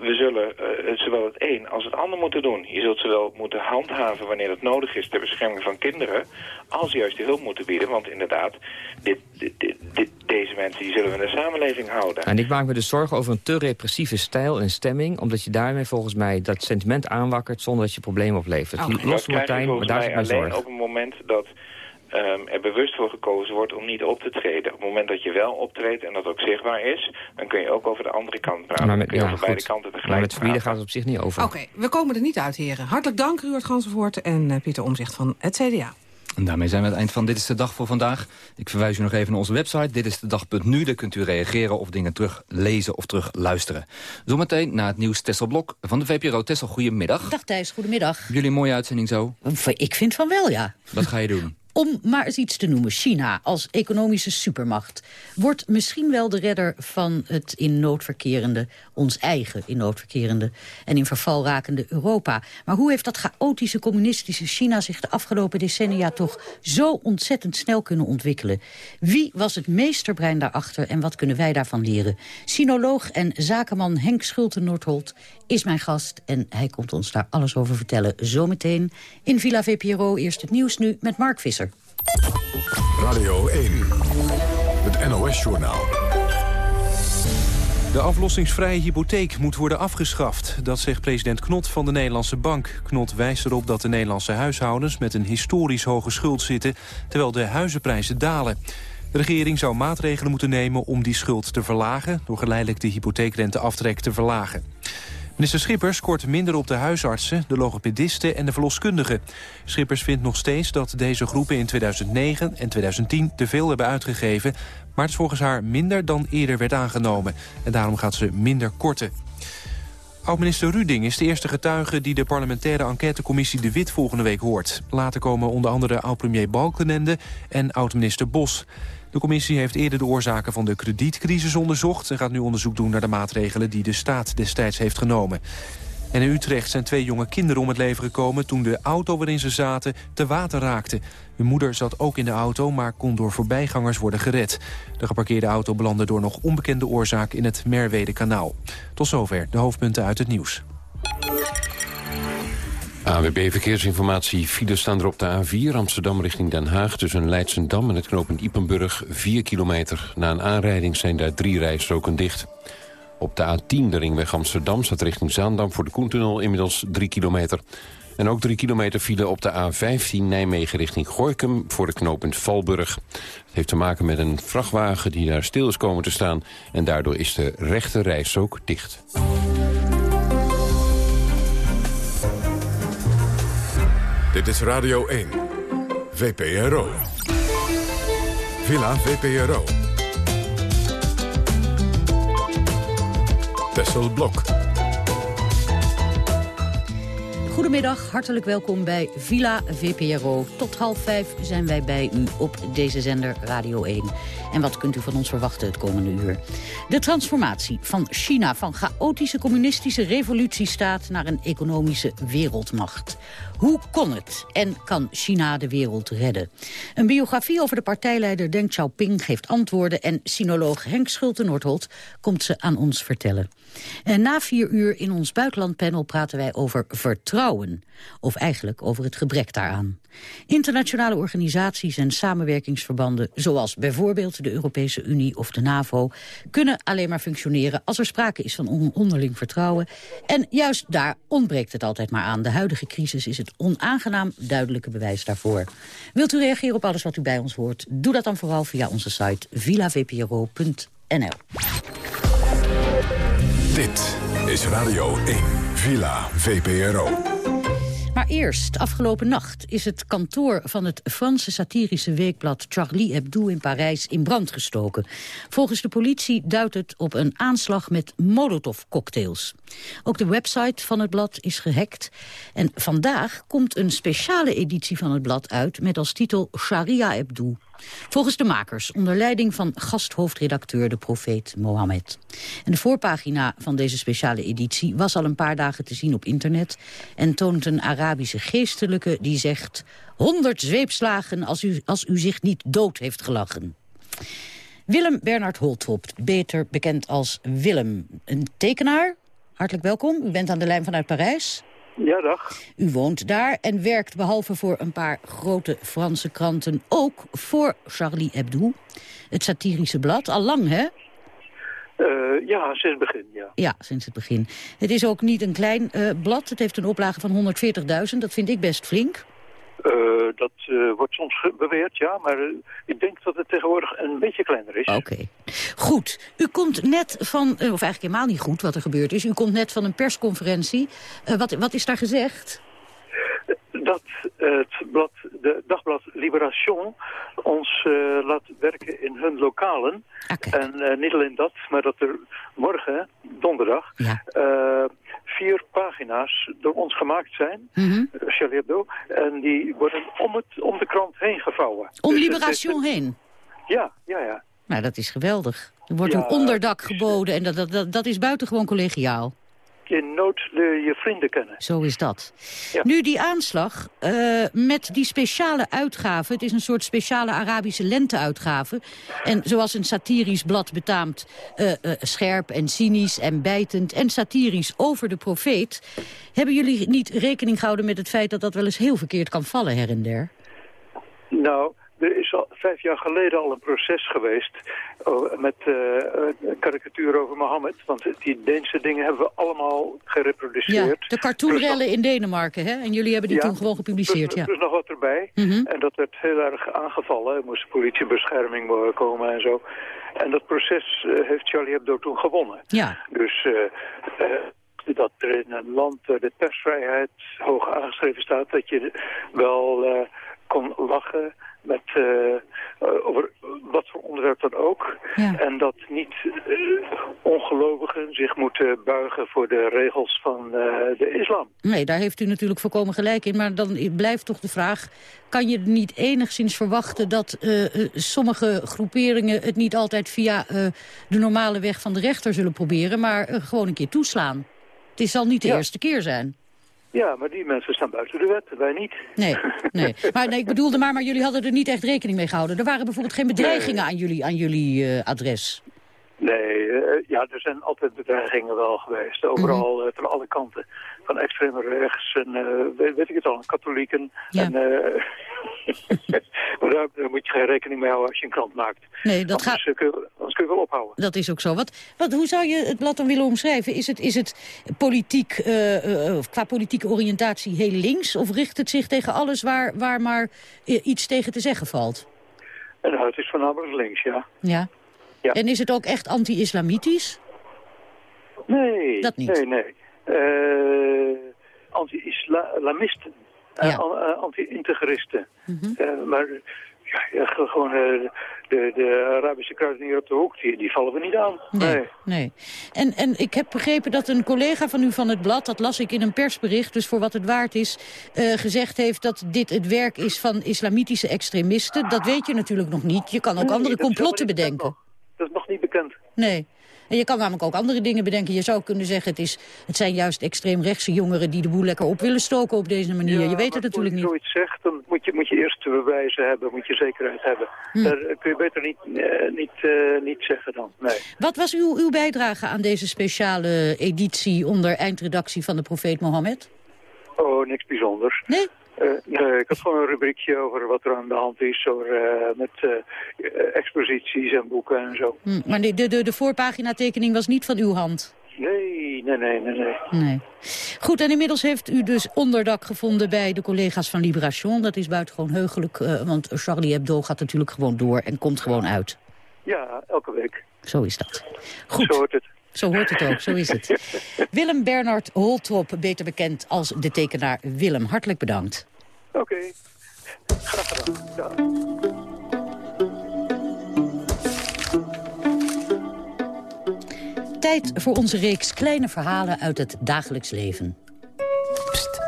we, zullen eh, zowel het een als het ander moeten doen. Je zult zowel moeten handhaven wanneer dat nodig is ter bescherming van kinderen... als juist de hulp moeten bieden. Want inderdaad, dit, dit, deze mensen die zullen we in de samenleving houden. En ik maak me dus zorgen over een te repressieve stijl en stemming... omdat je daarmee volgens mij dat sentiment aanwakkert... zonder dat je problemen oplevert. Dat Los Martijn, maar daar zit mijn alleen zorg. op het moment dat ehm, er bewust voor gekozen wordt om niet op te treden. Op het moment dat je wel optreedt en dat ook zichtbaar is... dan kun je ook over de andere kant praten. Maar dan met, kun je ja, over beide kanten maar tegelijk met verbieden gaat het op zich niet over. Oké, we komen er niet uit, heren. Hartelijk dank, Ruud Gansenvoort en eh, Pieter Omzicht van het CDA. En daarmee zijn we aan het eind van Dit is de Dag voor vandaag. Ik verwijs u nog even naar onze website, dit is de dag.nu. Daar kunt u reageren of dingen teruglezen of terugluisteren. Zometeen na het nieuws Tessel Blok van de VPRO. Tessel, goedemiddag. Dag Thijs, goedemiddag. Jullie een mooie uitzending zo? Ik vind van wel, ja. Wat ga je doen? Om maar eens iets te noemen, China als economische supermacht... wordt misschien wel de redder van het in nood verkerende... ons eigen in nood verkerende en in verval rakende Europa. Maar hoe heeft dat chaotische communistische China... zich de afgelopen decennia toch zo ontzettend snel kunnen ontwikkelen? Wie was het meesterbrein daarachter en wat kunnen wij daarvan leren? Sinoloog en zakenman Henk Schulte-Noordholt is mijn gast... en hij komt ons daar alles over vertellen zometeen in Villa VPRO. Eerst het nieuws nu met Mark Visser. Radio 1, het NOS-journaal. De aflossingsvrije hypotheek moet worden afgeschaft. Dat zegt president Knot van de Nederlandse Bank. Knot wijst erop dat de Nederlandse huishoudens met een historisch hoge schuld zitten... terwijl de huizenprijzen dalen. De regering zou maatregelen moeten nemen om die schuld te verlagen... door geleidelijk de hypotheekrenteaftrek te verlagen. Minister Schippers kort minder op de huisartsen, de logopedisten en de verloskundigen. Schippers vindt nog steeds dat deze groepen in 2009 en 2010 te veel hebben uitgegeven... maar het is volgens haar minder dan eerder werd aangenomen. En daarom gaat ze minder korten. Oud-minister Ruding is de eerste getuige die de parlementaire enquêtecommissie De Wit volgende week hoort. Later komen onder andere oud-premier Balkenende en oud-minister Bos. De commissie heeft eerder de oorzaken van de kredietcrisis onderzocht... en gaat nu onderzoek doen naar de maatregelen die de staat destijds heeft genomen. En in Utrecht zijn twee jonge kinderen om het leven gekomen... toen de auto waarin ze zaten te water raakte. Hun moeder zat ook in de auto, maar kon door voorbijgangers worden gered. De geparkeerde auto belandde door nog onbekende oorzaak... in het Merwede-kanaal. Tot zover de hoofdpunten uit het nieuws. AWB Verkeersinformatie. Files staan er op de A4 Amsterdam richting Den Haag... tussen Leidsendam en het knooppunt Ipenburg. 4 kilometer. Na een aanrijding zijn daar drie rijstroken dicht. Op de A10 de ringweg Amsterdam staat richting Zaandam... voor de Koentunnel inmiddels 3 kilometer. En ook 3 kilometer file op de A15 Nijmegen richting Gorkum... voor de knooppunt Valburg. Het heeft te maken met een vrachtwagen die daar stil is komen te staan... en daardoor is de rechte rijstrook dicht. Dit is Radio 1. VPRO. Villa VPRO. Tessel Blok. Goedemiddag, hartelijk welkom bij Villa VPRO. Tot half vijf zijn wij bij u op deze zender Radio 1. En wat kunt u van ons verwachten het komende uur? De transformatie van China van chaotische communistische revolutiestaat... naar een economische wereldmacht. Hoe kon het en kan China de wereld redden? Een biografie over de partijleider Deng Xiaoping geeft antwoorden... en sinoloog Henk Schulte-Noordholt komt ze aan ons vertellen. En na vier uur in ons buitenlandpanel praten wij over vertrouwen. Of eigenlijk over het gebrek daaraan. Internationale organisaties en samenwerkingsverbanden... zoals bijvoorbeeld de Europese Unie of de NAVO... kunnen alleen maar functioneren als er sprake is van on- onderling vertrouwen. En juist daar ontbreekt het altijd maar aan. De huidige crisis is het onaangenaam duidelijke bewijs daarvoor. Wilt u reageren op alles wat u bij ons hoort? Doe dat dan vooral via onze site villavpro.nl. Dit is Radio 1. Villa VPRO. Maar eerst, afgelopen nacht, is het kantoor van het Franse satirische weekblad Charlie Hebdo in Parijs in brand gestoken. Volgens de politie duidt het op een aanslag met molotovcocktails. Ook de website van het blad is gehackt. En vandaag komt een speciale editie van het blad uit met als titel Sharia Hebdo. Volgens de makers, onder leiding van gasthoofdredacteur de profeet Mohammed. En de voorpagina van deze speciale editie was al een paar dagen te zien op internet... en toont een Arabische geestelijke die zegt... 100 zweepslagen als u, als u zich niet dood heeft gelachen. Willem Bernard Holtrop, beter bekend als Willem. Een tekenaar, hartelijk welkom. U bent aan de lijn vanuit Parijs. Ja, dag. U woont daar en werkt behalve voor een paar grote Franse kranten... ook voor Charlie Hebdo, het satirische blad. Al lang, hè? Eh, ja, sinds het begin, ja. Ja, sinds het begin. Het is ook niet een klein eh, blad. Het heeft een oplage van 140.000. Dat vind ik best flink. Eh, dat eh, wordt soms beweerd, ja, maar eh, ik denk dat het tegenwoordig een beetje kleiner is. Oké. Goed. U komt net van, of eigenlijk helemaal niet goed wat er gebeurd is. U komt net van een persconferentie. Wat, wat is daar gezegd? Dat het blad, de dagblad Liberation ons eh, laat werken in hun lokalen. En eh, niet alleen dat, maar dat er morgen, donderdag, eh, vier pagina's door ons gemaakt zijn. Charlie Hebdo. En die worden om, het, om de krant heen gevouwen. Om Dus het Liberation heen? Ja, ja, ja. Nou, dat is geweldig. Er wordt Ja, een onderdak geboden en dat, dat, dat, dat is buitengewoon collegiaal. In nood leer je vrienden kennen. Zo is dat. Nu die aanslag eh, met die speciale uitgave. Het is een soort speciale Arabische lente-uitgave. En zoals een satirisch blad betaamt... eh, eh, scherp en cynisch en bijtend en satirisch over de profeet... hebben jullie niet rekening gehouden met het feit... dat dat wel eens heel verkeerd kan vallen her en der? Nou, er is al vijf jaar geleden al een proces geweest oh, met eh, een karikatuur over Mohammed. Want die Deense dingen hebben we allemaal Ja, gereproduceerd. de cartoonrellen in Denemarken, hè? En jullie hebben die Ja, toen gewoon gepubliceerd, plus, ja. plus nog wat erbij. Mhm. En dat werd heel erg aangevallen. Er moest politiebescherming komen en zo. En dat proces eh, heeft Charlie Hebdo toen gewonnen. Ja. Dus eh, dat er in een land waar de persvrijheid hoog aangeschreven staat... dat je wel kon lachen met, eh, eh, over wat voor onderwerp dan ook. En dat niet eh, ongelovigen zich moeten buigen voor de regels van de islam. Nee, daar heeft u natuurlijk volkomen gelijk in. Maar dan blijft toch de vraag... kan je niet enigszins verwachten dat sommige groeperingen... het niet altijd via de normale weg van de rechter zullen proberen... maar gewoon een keer toeslaan? Het zal niet de Ja. eerste keer zijn. Ja, maar die mensen staan buiten de wet, wij niet. Nee, nee. Maar nee, ik bedoelde maar, maar jullie hadden er niet echt rekening mee gehouden. Er waren bijvoorbeeld geen bedreigingen aan jullie, aan jullie eh, adres. Nee, eh, ja, er zijn altijd bedreigingen wel geweest. Overal, Mhm. eh, van alle kanten. Van extreem rechts en eh, weet, ik het al, katholieken. En, eh, daar, daar moet je geen rekening mee houden als je een krant maakt. Nee, dat anders, eh, kun je, anders kun je wel ophouden. Dat is ook zo. Wat, wat, hoe zou je het blad dan willen omschrijven? Is het, is het politiek, of qua politieke oriëntatie heel links? Of richt het zich tegen alles waar, waar maar iets tegen te zeggen valt? En nou, het is voornamelijk links, ja. Ja. Ja. En is het ook echt anti-islamitisch? Nee, Dat niet. nee, nee. Eh, Anti-islamisten. eh, Ja. eh, Anti-integristen. Mhm. Maar ja, ja, ge- gewoon de, de Arabische kruidenier op de hoek, die, die vallen we niet aan. Nee, nee. En, en ik heb begrepen dat een collega van u van het blad... dat las ik in een persbericht, dus voor wat het waard is... gezegd heeft dat dit het werk is van islamitische extremisten. Dat weet je natuurlijk nog niet. Je kan ook Nee, andere complotten bedenken. Dat is nog niet bekend. Nee. En je kan namelijk ook andere dingen bedenken. Je zou kunnen zeggen, het, is, het zijn juist extreemrechtse jongeren... die de boel lekker op willen stoken op deze manier. Ja, je weet het natuurlijk Als niet. je zoiets zegt, dan moet je, moet je eerst bewijzen hebben, moet je zekerheid hebben. Hm. Daar kun je beter niet, eh, niet, eh, niet zeggen dan. Nee. Wat was uw, uw bijdrage aan deze speciale editie... onder eindredactie van de profeet Mohammed? Oh, niks bijzonders. Nee? Eh, nee, ik had gewoon een rubriekje over wat er aan de hand is, over, eh, met eh, eh, exposities en boeken en zo. Hm, maar de, de, de, voorpaginatekening was niet van uw hand? Nee, nee, nee, nee, nee. Nee. Goed, en inmiddels heeft u dus onderdak gevonden bij de collega's van Libération. Dat is buitengewoon heugelijk, eh, want Charlie Hebdo gaat natuurlijk gewoon door en komt gewoon uit. Ja, elke week. Zo is dat. Goed. Zo hoort het. Zo hoort het ook, zo is het. Willem Bernard Holtrop, beter bekend als de tekenaar Willem. Hartelijk bedankt. Oké. Graag gedaan. Ja. Tijd voor onze reeks kleine verhalen uit het dagelijks leven. Eén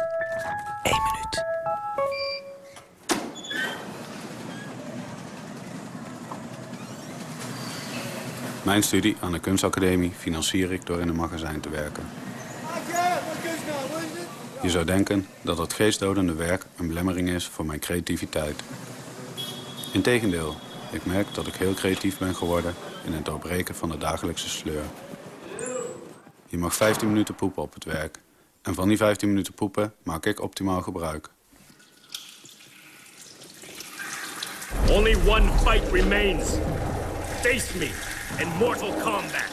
Mijn studie aan de kunstacademie financier ik door in een magazijn te werken. Je zou denken dat het geestdodende werk een belemmering is voor mijn creativiteit. Integendeel, ik merk dat ik heel creatief ben geworden in het doorbreken van de dagelijkse sleur. Je mag 15 minuten poepen op het werk. En van die 15 minuten poepen maak ik optimaal gebruik. Only one fight remains. Face me in Mortal Kombat.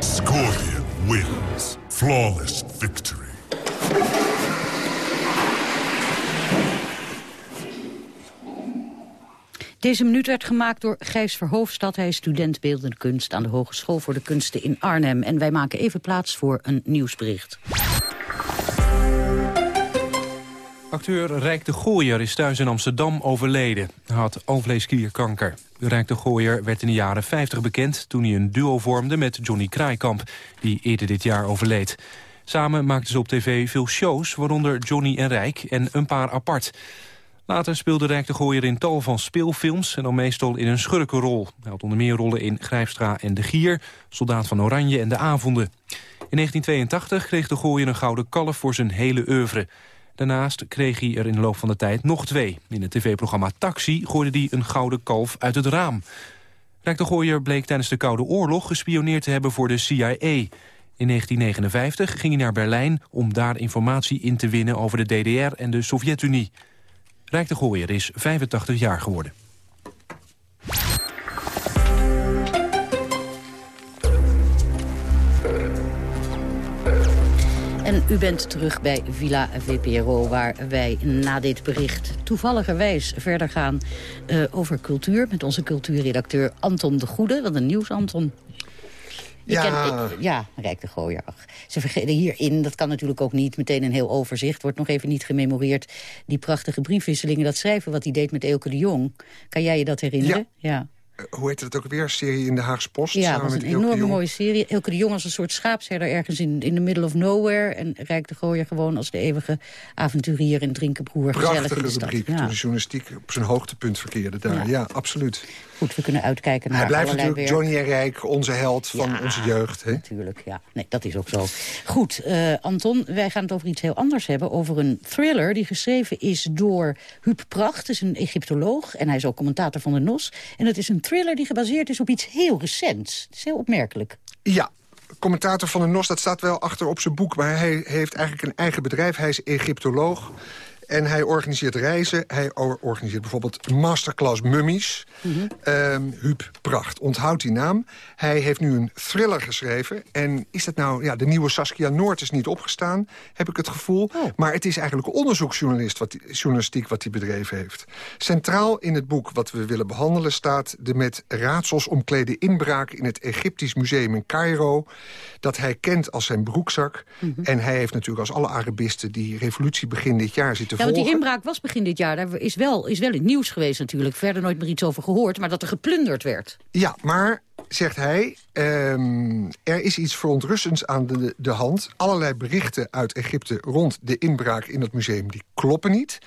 Scorpion wins. Flawless victory. Deze minuut werd gemaakt door Gijs Verhoofdstad. Hij is student beeldende kunst aan de Hogeschool voor de Kunsten in Arnhem. En wij maken even plaats voor een nieuwsbericht. Acteur Rijk de Gooier is thuis in Amsterdam overleden. Hij had alvleesklierkanker. Rijk de Gooier werd in de jaren 50 bekend toen hij een duo vormde met Johnny Kraaikamp, die eerder dit jaar overleed. Samen maakten ze op tv veel shows, waaronder Johnny en Rijk en een paar apart. Later speelde Rijk de Gooier in tal van speelfilms en dan meestal in een schurkenrol. Hij had onder meer rollen in Grijpstra en De Gier, Soldaat van Oranje en De Avonden. In 1982 kreeg de Gooier een gouden kalf voor zijn hele oeuvre. Daarnaast kreeg hij er in de loop van de tijd nog twee. In het tv-programma Taxi gooide hij een gouden kalf uit het raam. Rijk de Gooier bleek tijdens de Koude Oorlog gespioneerd te hebben voor de CIA. In 1959 ging hij naar Berlijn om daar informatie in te winnen over de DDR en de Sovjet-Unie. Rijk de Gooier is 85 jaar geworden. En U bent terug bij Villa VPRO, waar wij na dit bericht toevalligerwijs verder gaan eh, over cultuur met onze cultuurredacteur Anton de Goede. Wat een nieuws, Anton. Ja. ja, Rijk de Gooier. Ze vergeten hierin, dat kan natuurlijk ook niet, meteen een heel overzicht. Wordt nog even niet gememoreerd. Die prachtige briefwisselingen, dat schrijven wat hij deed met Elke de Jong. Kan jij je dat herinneren? ja. Hoe heette het ook weer? Serie in de Haagse Post. Ja, het was een enorme mooie serie. Elke de Jong als een soort schaapsherder ergens in, in the middle of nowhere. En Rijk de Gooier gewoon als de eeuwige avonturier en drinkenbroer. Gezellig in Prachtige de stad. rubriek Ja. toen de journalistiek op zijn hoogtepunt verkeerde daar. Ja. Ja, absoluut. Goed, we kunnen uitkijken naar Hij blijft natuurlijk werk. Johnny en Rijk, onze held van Ja, onze jeugd. Hè? Natuurlijk, ja. Nee, dat is ook zo. Goed, eh, Anton, wij gaan het over iets heel anders hebben. Over een thriller die geschreven is door Huub Pracht. Is een Egyptoloog en hij is ook commentator van de NOS. En het is een thriller die gebaseerd is op iets heel recents. Het is heel opmerkelijk. Ja, commentator van de NOS, dat staat wel achter op zijn boek... maar hij heeft eigenlijk een eigen bedrijf. Hij is Egyptoloog en hij organiseert reizen. Hij or- organiseert bijvoorbeeld masterclass mummies. Huub Pracht, onthoud die naam. Hij heeft nu een thriller geschreven. En is dat nou... Ja, de nieuwe Saskia Noord is niet opgestaan, heb ik het gevoel. Maar het is eigenlijk onderzoeksjournalist wat journalistiek wat hij bedreven heeft. Centraal in het boek wat we willen behandelen... staat de met raadsels omklede inbraak in het Egyptisch Museum in Cairo... dat hij kent als zijn broekzak. En hij heeft natuurlijk als alle Arabisten... die revolutie begin dit jaar zitten Ja, want die inbraak was begin dit jaar. Daar is wel, is wel in het nieuws geweest natuurlijk. Verder nooit meer iets over gehoord. Maar dat er geplunderd werd. Ja, maar, zegt hij, ehm, er is iets verontrustends aan de, de hand. Allerlei berichten uit Egypte rond de inbraak in het museum, die kloppen niet.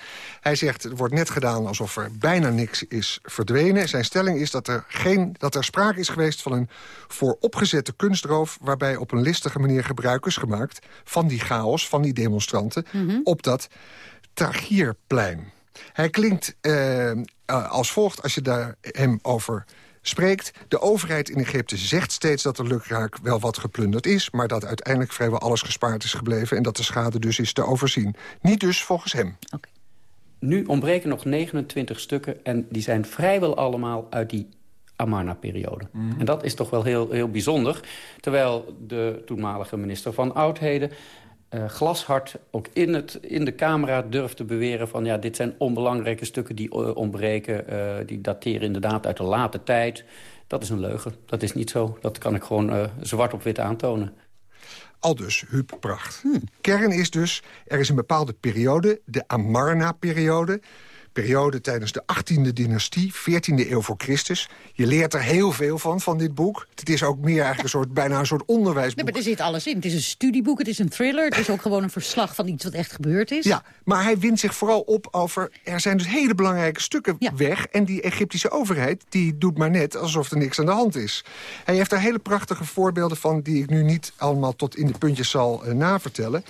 Hij zegt, er wordt net gedaan alsof er bijna niks is verdwenen. Zijn stelling is dat er, geen, dat er sprake is geweest van een vooropgezette kunstroof... waarbij op een listige manier gebruik is gemaakt van die chaos, van die demonstranten... op dat Tahrirplein. Hij klinkt eh, eh, als volgt als je daar hem over spreekt. De overheid in Egypte zegt steeds dat er lukraak wel wat geplunderd is... maar dat uiteindelijk vrijwel alles gespaard is gebleven... en dat de schade dus is te overzien. Niet dus volgens hem. Nu ontbreken nog 29 stukken en die zijn vrijwel allemaal uit die Amarna-periode. En dat is toch wel heel, heel bijzonder. Terwijl de toenmalige minister van Oudheden... eh, glashard ook in, het, in de camera durft te beweren van... ja, dit zijn onbelangrijke stukken die eh, ontbreken. eh, die dateren inderdaad uit de late tijd. Dat is een leugen. Dat is niet zo. Dat kan ik gewoon zwart op wit aantonen. Al dus Huub Pracht. Kern is dus, er is een bepaalde periode, de Amarna-periode... periode tijdens de 18e dynastie, 14e eeuw voor Christus. Je leert er heel veel van, van dit boek. Het is ook meer eigenlijk een soort, bijna een soort onderwijsboek. Nee, maar er zit alles in. Het is een studieboek, het is een thriller. Het is ook gewoon een verslag van iets wat echt gebeurd is. Ja, maar hij wint zich vooral op over... er zijn dus hele belangrijke stukken weg... en die Egyptische overheid die doet maar net alsof er niks aan de hand is. Hij heeft daar hele prachtige voorbeelden van... die ik nu niet allemaal tot in de puntjes zal eh, navertellen.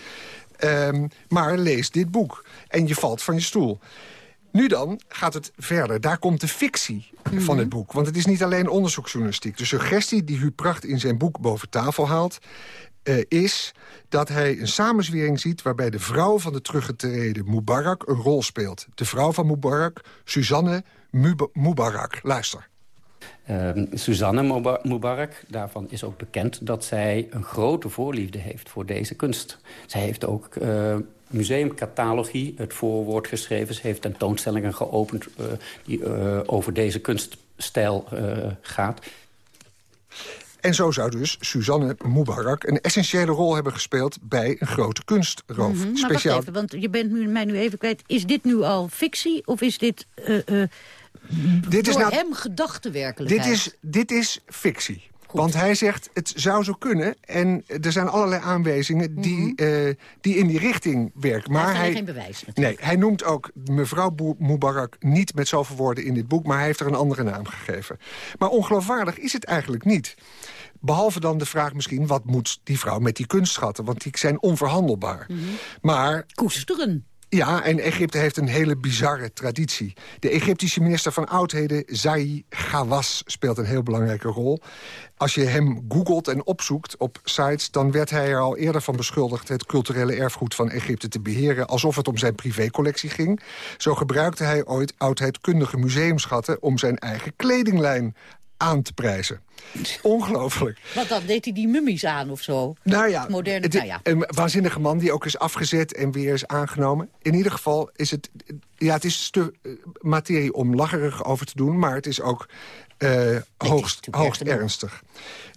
Ehm, maar lees dit boek en je valt van je stoel. Nu dan gaat het verder. Daar komt de fictie van het boek. Want het is niet alleen onderzoeksjournalistiek. De suggestie die Huub Pracht in zijn boek boven tafel haalt... eh, is dat hij een samenzwering ziet... waarbij de vrouw van de teruggetreden Mubarak een rol speelt. De vrouw van Mubarak, Suzanne Mub- Mubarak. Luister. Ehm, Suzanne Muba- Mubarak, daarvan is ook bekend dat zij een grote voorliefde heeft voor deze kunst. Zij heeft ook eh, museumcatalogie, het voorwoord geschreven. Ze heeft tentoonstellingen geopend eh, die eh, over deze kunststijl eh, gaat. En zo zou dus Suzanne Mubarak een essentiële rol hebben gespeeld... bij een grote kunstroof. Maar Speciaal wacht even, want je bent nu, mij nu even kwijt. Is dit nu al fictie of is dit, eh eh Dit is door nou- hem gedachte werkelijkheid? Dit is, dit is fictie. Want hij zegt, het zou zo kunnen. En er zijn allerlei aanwijzingen die, eh, die in die richting werken. Maar Mhm. heeft hij, geen bewijs Nee, hij noemt ook mevrouw Mubarak niet met zoveel woorden in dit boek... maar hij heeft er een andere naam gegeven. Maar ongeloofwaardig is het eigenlijk niet. Behalve dan de vraag misschien, wat moet die vrouw met die kunstschatten? Want die zijn onverhandelbaar. Maar... Koesteren. Ja, en Egypte heeft een hele bizarre traditie. De Egyptische minister van Oudheden, Zahi Gawas, speelt een heel belangrijke rol. Als je hem googelt en opzoekt op sites... dan werd hij er al eerder van beschuldigd... het culturele erfgoed van Egypte te beheren... alsof het om zijn privécollectie ging. Zo gebruikte hij ooit oudheidkundige museumschatten... om zijn eigen kledinglijn aan te prijzen. Ongelooflijk. Want dan deed hij die mummies aan of zo. Nou ja, Moderne, het- nou ja. een waanzinnige man die ook is afgezet en weer is aangenomen. In ieder geval is het... Ja, het is te eh, materie om lacherig over te doen... maar het is ook eh, hoogst, hoogst ernstig.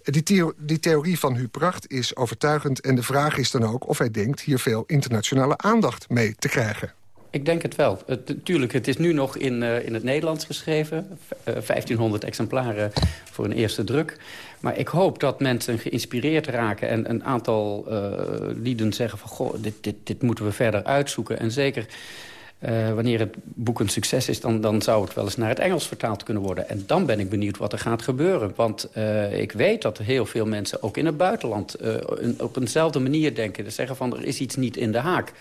Die, theo- die theorie van Huub Pracht is overtuigend... en de vraag is dan ook of hij denkt hier veel internationale aandacht mee te krijgen. Ik denk het wel. Het, tuurlijk, het is nu nog in, eh, in het Nederlands geschreven. V- eh, 1500 exemplaren voor een eerste druk. Maar ik hoop dat mensen geïnspireerd raken... en een aantal eh, lieden zeggen van... goh, dit, dit, dit moeten we verder uitzoeken. En zeker wanneer het boek een succes is... Dan, dan zou het wel eens naar het Engels vertaald kunnen worden. En dan ben ik benieuwd wat er gaat gebeuren. Want ik weet dat heel veel mensen, ook in het buitenland... op eenzelfde manier denken. Dus zeggen van, er is iets niet in de haak.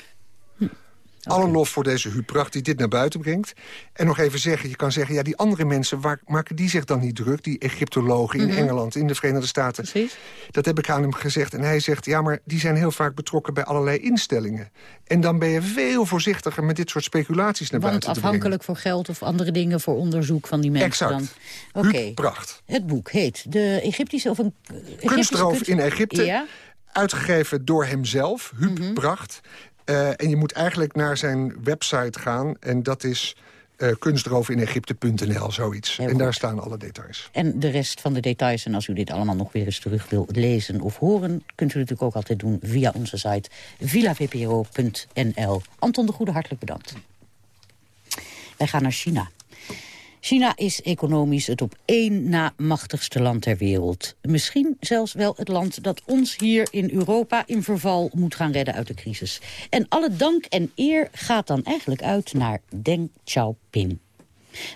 Alle lof voor deze Huub Pracht die dit naar buiten brengt. En nog even zeggen, je kan zeggen... ja, die andere mensen, waar maken die zich dan niet druk? Die Egyptologen in Mhm. Engeland, in de Verenigde Staten. Precies. Dat heb ik aan hem gezegd. En hij zegt, ja, maar die zijn heel vaak betrokken bij allerlei instellingen. En dan ben je veel voorzichtiger met dit soort speculaties naar Want buiten te brengen. afhankelijk voor geld of andere dingen voor onderzoek van die mensen Exact. dan. Oké. Huub Pracht. Het boek heet De Egyptische of een Egyptische Kunstroof kunst- in Egypte. Ja. Uitgegeven door hemzelf, Huub Mhm. Pracht. Eh, en je moet eigenlijk naar zijn website gaan. En dat is kunstroofinegypte.nl, zoiets. En daar staan alle details. En de rest van de details, en als u dit allemaal nog weer eens terug wil lezen of horen... kunt u natuurlijk ook altijd doen via onze site villavpro.nl. Anton de Goede, hartelijk bedankt. Wij gaan naar China. China is economisch het op één na machtigste land ter wereld. Misschien zelfs wel het land dat ons hier in Europa in verval moet gaan redden uit de crisis. En alle dank en eer gaat dan eigenlijk uit naar Deng Xiaoping.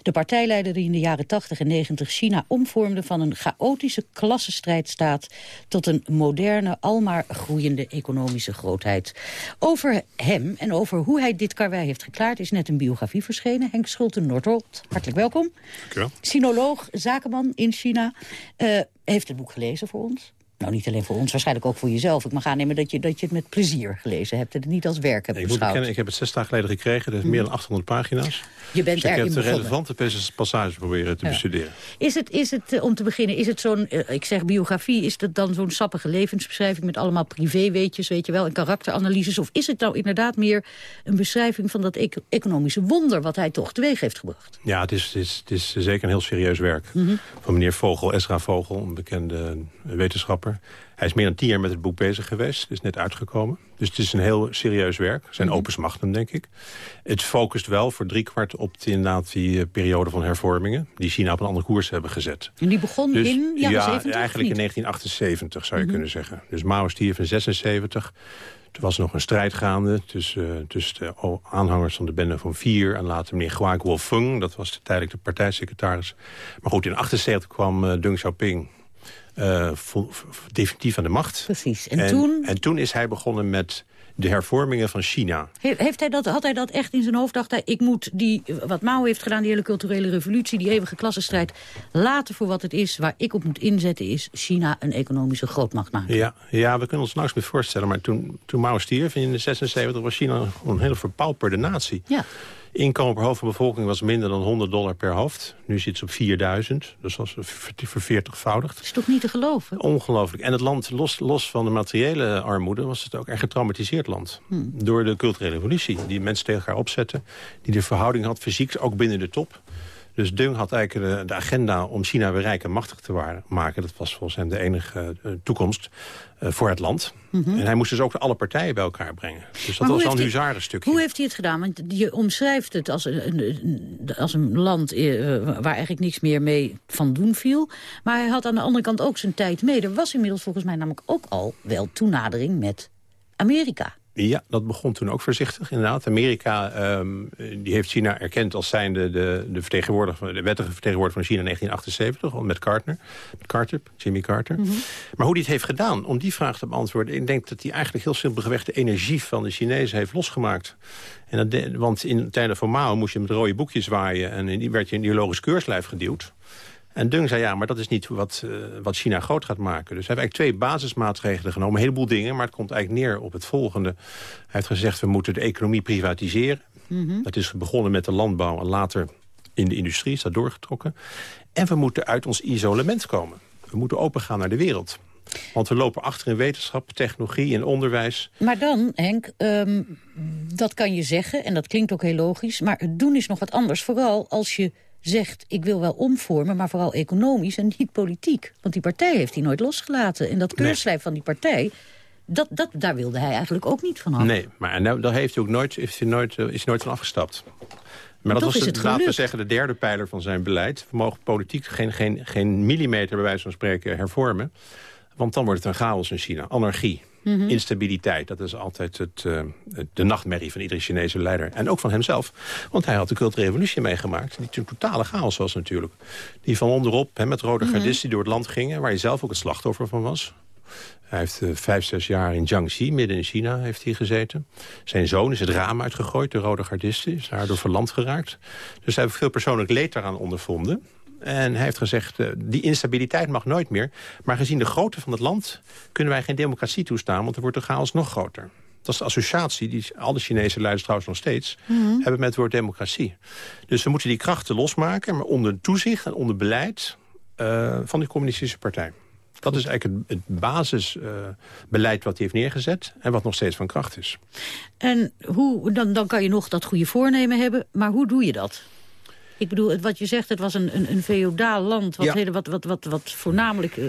De partijleider die in de jaren 80 en 90 China omvormde van een chaotische klassenstrijdstaat tot een moderne, almaar groeiende economische grootheid. Over hem en over hoe hij dit karwei heeft geklaard is net een biografie verschenen. Henk Schulte-Nordholt, hartelijk welkom. Dankjewel. Sinoloog, zakenman in China. eh, heeft het boek gelezen voor ons. Nou, niet alleen voor ons, waarschijnlijk ook voor jezelf. Ik mag aannemen dat je, dat je het met plezier gelezen hebt... en het niet als werk hebt Ik moet beschouwd. bekennen, ik heb het zes dagen geleden gekregen. Dat is meer dan 800 pagina's. Je bent dus ik erin heb de relevante passages proberen te Ja. bestuderen. Is het, is het eh, om te beginnen, is het zo'n, eh, ik zeg biografie... is dat dan zo'n sappige levensbeschrijving met allemaal privéweetjes, weet je wel... en karakteranalyses? Of is het nou inderdaad meer een beschrijving van dat eco- economische wonder... wat hij toch teweeg heeft gebracht? Ja, het is, het, is, het is zeker een heel serieus werk. Mhm. Van meneer Vogel, Ezra Vogel, een bekende wetenschapper. Hij is meer dan tien jaar met het boek bezig geweest. Het is net uitgekomen. Dus het is een heel serieus werk. Zijn Mhm. opus magnum, denk ik. Het focust wel voor driekwart op die, inderdaad die eh, periode van hervormingen... die China op een andere koers hebben gezet. En die begon Dus, in jaren ja, 70? of eigenlijk in niet? 1978 zou je Mhm. kunnen zeggen. Dus Mao stierf in 76. Toen was er nog een strijd gaande tussen, eh, tussen de aanhangers van de bende van Vier... en later meneer Hua Guofeng, dat was de, tijdelijk de partijsecretaris. Maar goed, in 78 kwam eh, Deng Xiaoping eh, definitief aan de macht. Precies. En toen- En toen is hij begonnen met de hervormingen van China. He- Heeft hij dat, had hij dat echt in zijn hoofd? Dacht hij, ik moet die, wat Mao heeft gedaan, die hele culturele revolutie... die eeuwige klassenstrijd, laten voor wat het is. Waar ik op moet inzetten is China een economische grootmacht maken. Ja, ja, we kunnen ons nauwelijks meer voorstellen. Maar toen, toen Mao stierf in de 76 was China gewoon een hele verpauperde natie. Ja. Inkomen per hoofd van bevolking was minder dan 100 dollar per hoofd. Nu zit ze op 4000, dus dat is ver- verveertigvoudigd. Dat is toch niet te geloven? Ongelooflijk. En het land, los, los van de materiële armoede... was het ook een getraumatiseerd land. Hmm. Door de culturele revolutie. Die mensen tegen elkaar opzetten. Die de verhouding had, fysiek, ook binnen de top. Dus Deng had eigenlijk de, de agenda om China weer rijk en machtig te maken. Dat was volgens hem de enige eh, toekomst eh, voor het land. Mhm. En hij moest dus ook alle partijen bij elkaar brengen. Dus dat Maar was al een huzarenstukje. Hoe heeft hij het gedaan? Want je omschrijft het als een- als een land eh, waar eigenlijk niks meer mee van doen viel. Maar hij had aan de andere kant ook zijn tijd mee. Er was inmiddels volgens mij namelijk ook al wel toenadering met Amerika. Ja, dat begon toen ook voorzichtig, inderdaad. Amerika ehm, die heeft China erkend als zijnde de, de, vertegenwoordiger, de wettige vertegenwoordiger van China in 1978, met Carter, Carter, Jimmy Carter. Maar hoe hij het heeft gedaan, om die vraag te beantwoorden... ik denk dat hij eigenlijk heel simpelweg de energie van de Chinezen heeft losgemaakt. En dat de- want in tijden van Mao moest je met rode boekjes zwaaien... en die werd je in ideologisch keurslijf geduwd. En Deng zei, ja, maar dat is niet wat, eh, wat China groot gaat maken. Dus hij heeft eigenlijk twee basismaatregelen genomen. Een heleboel dingen, maar het komt eigenlijk neer op het volgende. Hij heeft gezegd, we moeten de economie privatiseren. Dat is begonnen met de landbouw en later in de industrie is dat doorgetrokken. En we moeten uit ons isolement komen. We moeten opengaan naar de wereld. Want we lopen achter in wetenschap, technologie en onderwijs. Maar dan, Henk, ehm, dat kan je zeggen en dat klinkt ook heel logisch... maar het doen is nog wat anders. Vooral als je zegt, ik wil wel omvormen... maar vooral economisch en niet politiek. Want die partij heeft hij nooit losgelaten. En dat keurslijf van die partij, dat, dat, daar wilde hij eigenlijk ook niet van af. Nee, maar nou, daar heeft hij ook nooit, is hij nooit, eh, is hij nooit van afgestapt. Maar dat was, het laten we zeggen, de derde pijler van zijn beleid. We mogen politiek geen, geen, geen millimeter, bij wijze van spreken, hervormen. Want dan wordt het een chaos in China. Anarchie, Mhm. instabiliteit. Dat is altijd het, eh, de nachtmerrie van iedere Chinese leider. En ook van hemzelf. Want hij had de culturele revolutie meegemaakt. Die een totale chaos was natuurlijk. Die van onderop hè, met rode Mhm. gardisten die door het land gingen. Waar hij zelf ook het slachtoffer van was. Hij heeft eh, vijf, zes jaar in Jiangxi, midden in China, heeft hij gezeten. Zijn zoon is het raam uitgegooid, de rode gardisten. Is daardoor verlamd geraakt. Dus hij heeft veel persoonlijk leed daaraan ondervonden. En hij heeft gezegd, eh, die instabiliteit mag nooit meer. Maar gezien de grootte van het land kunnen wij geen democratie toestaan... want dan wordt de chaos nog groter. Dat is de associatie die alle Chinese leiders trouwens nog steeds... hebben met het woord democratie. Dus we moeten die krachten losmaken... maar onder toezicht en onder beleid eh, van de communistische partij. Dat is eigenlijk het, het basisbeleid wat hij heeft neergezet... en wat nog steeds van kracht is. En hoe, dan, dan kan je nog dat goede voornemen hebben, maar hoe doe je dat? Ik bedoel, wat je zegt, het was een, een, een feodaal land... wat, Ja. hele, wat, wat, wat, wat voornamelijk eh,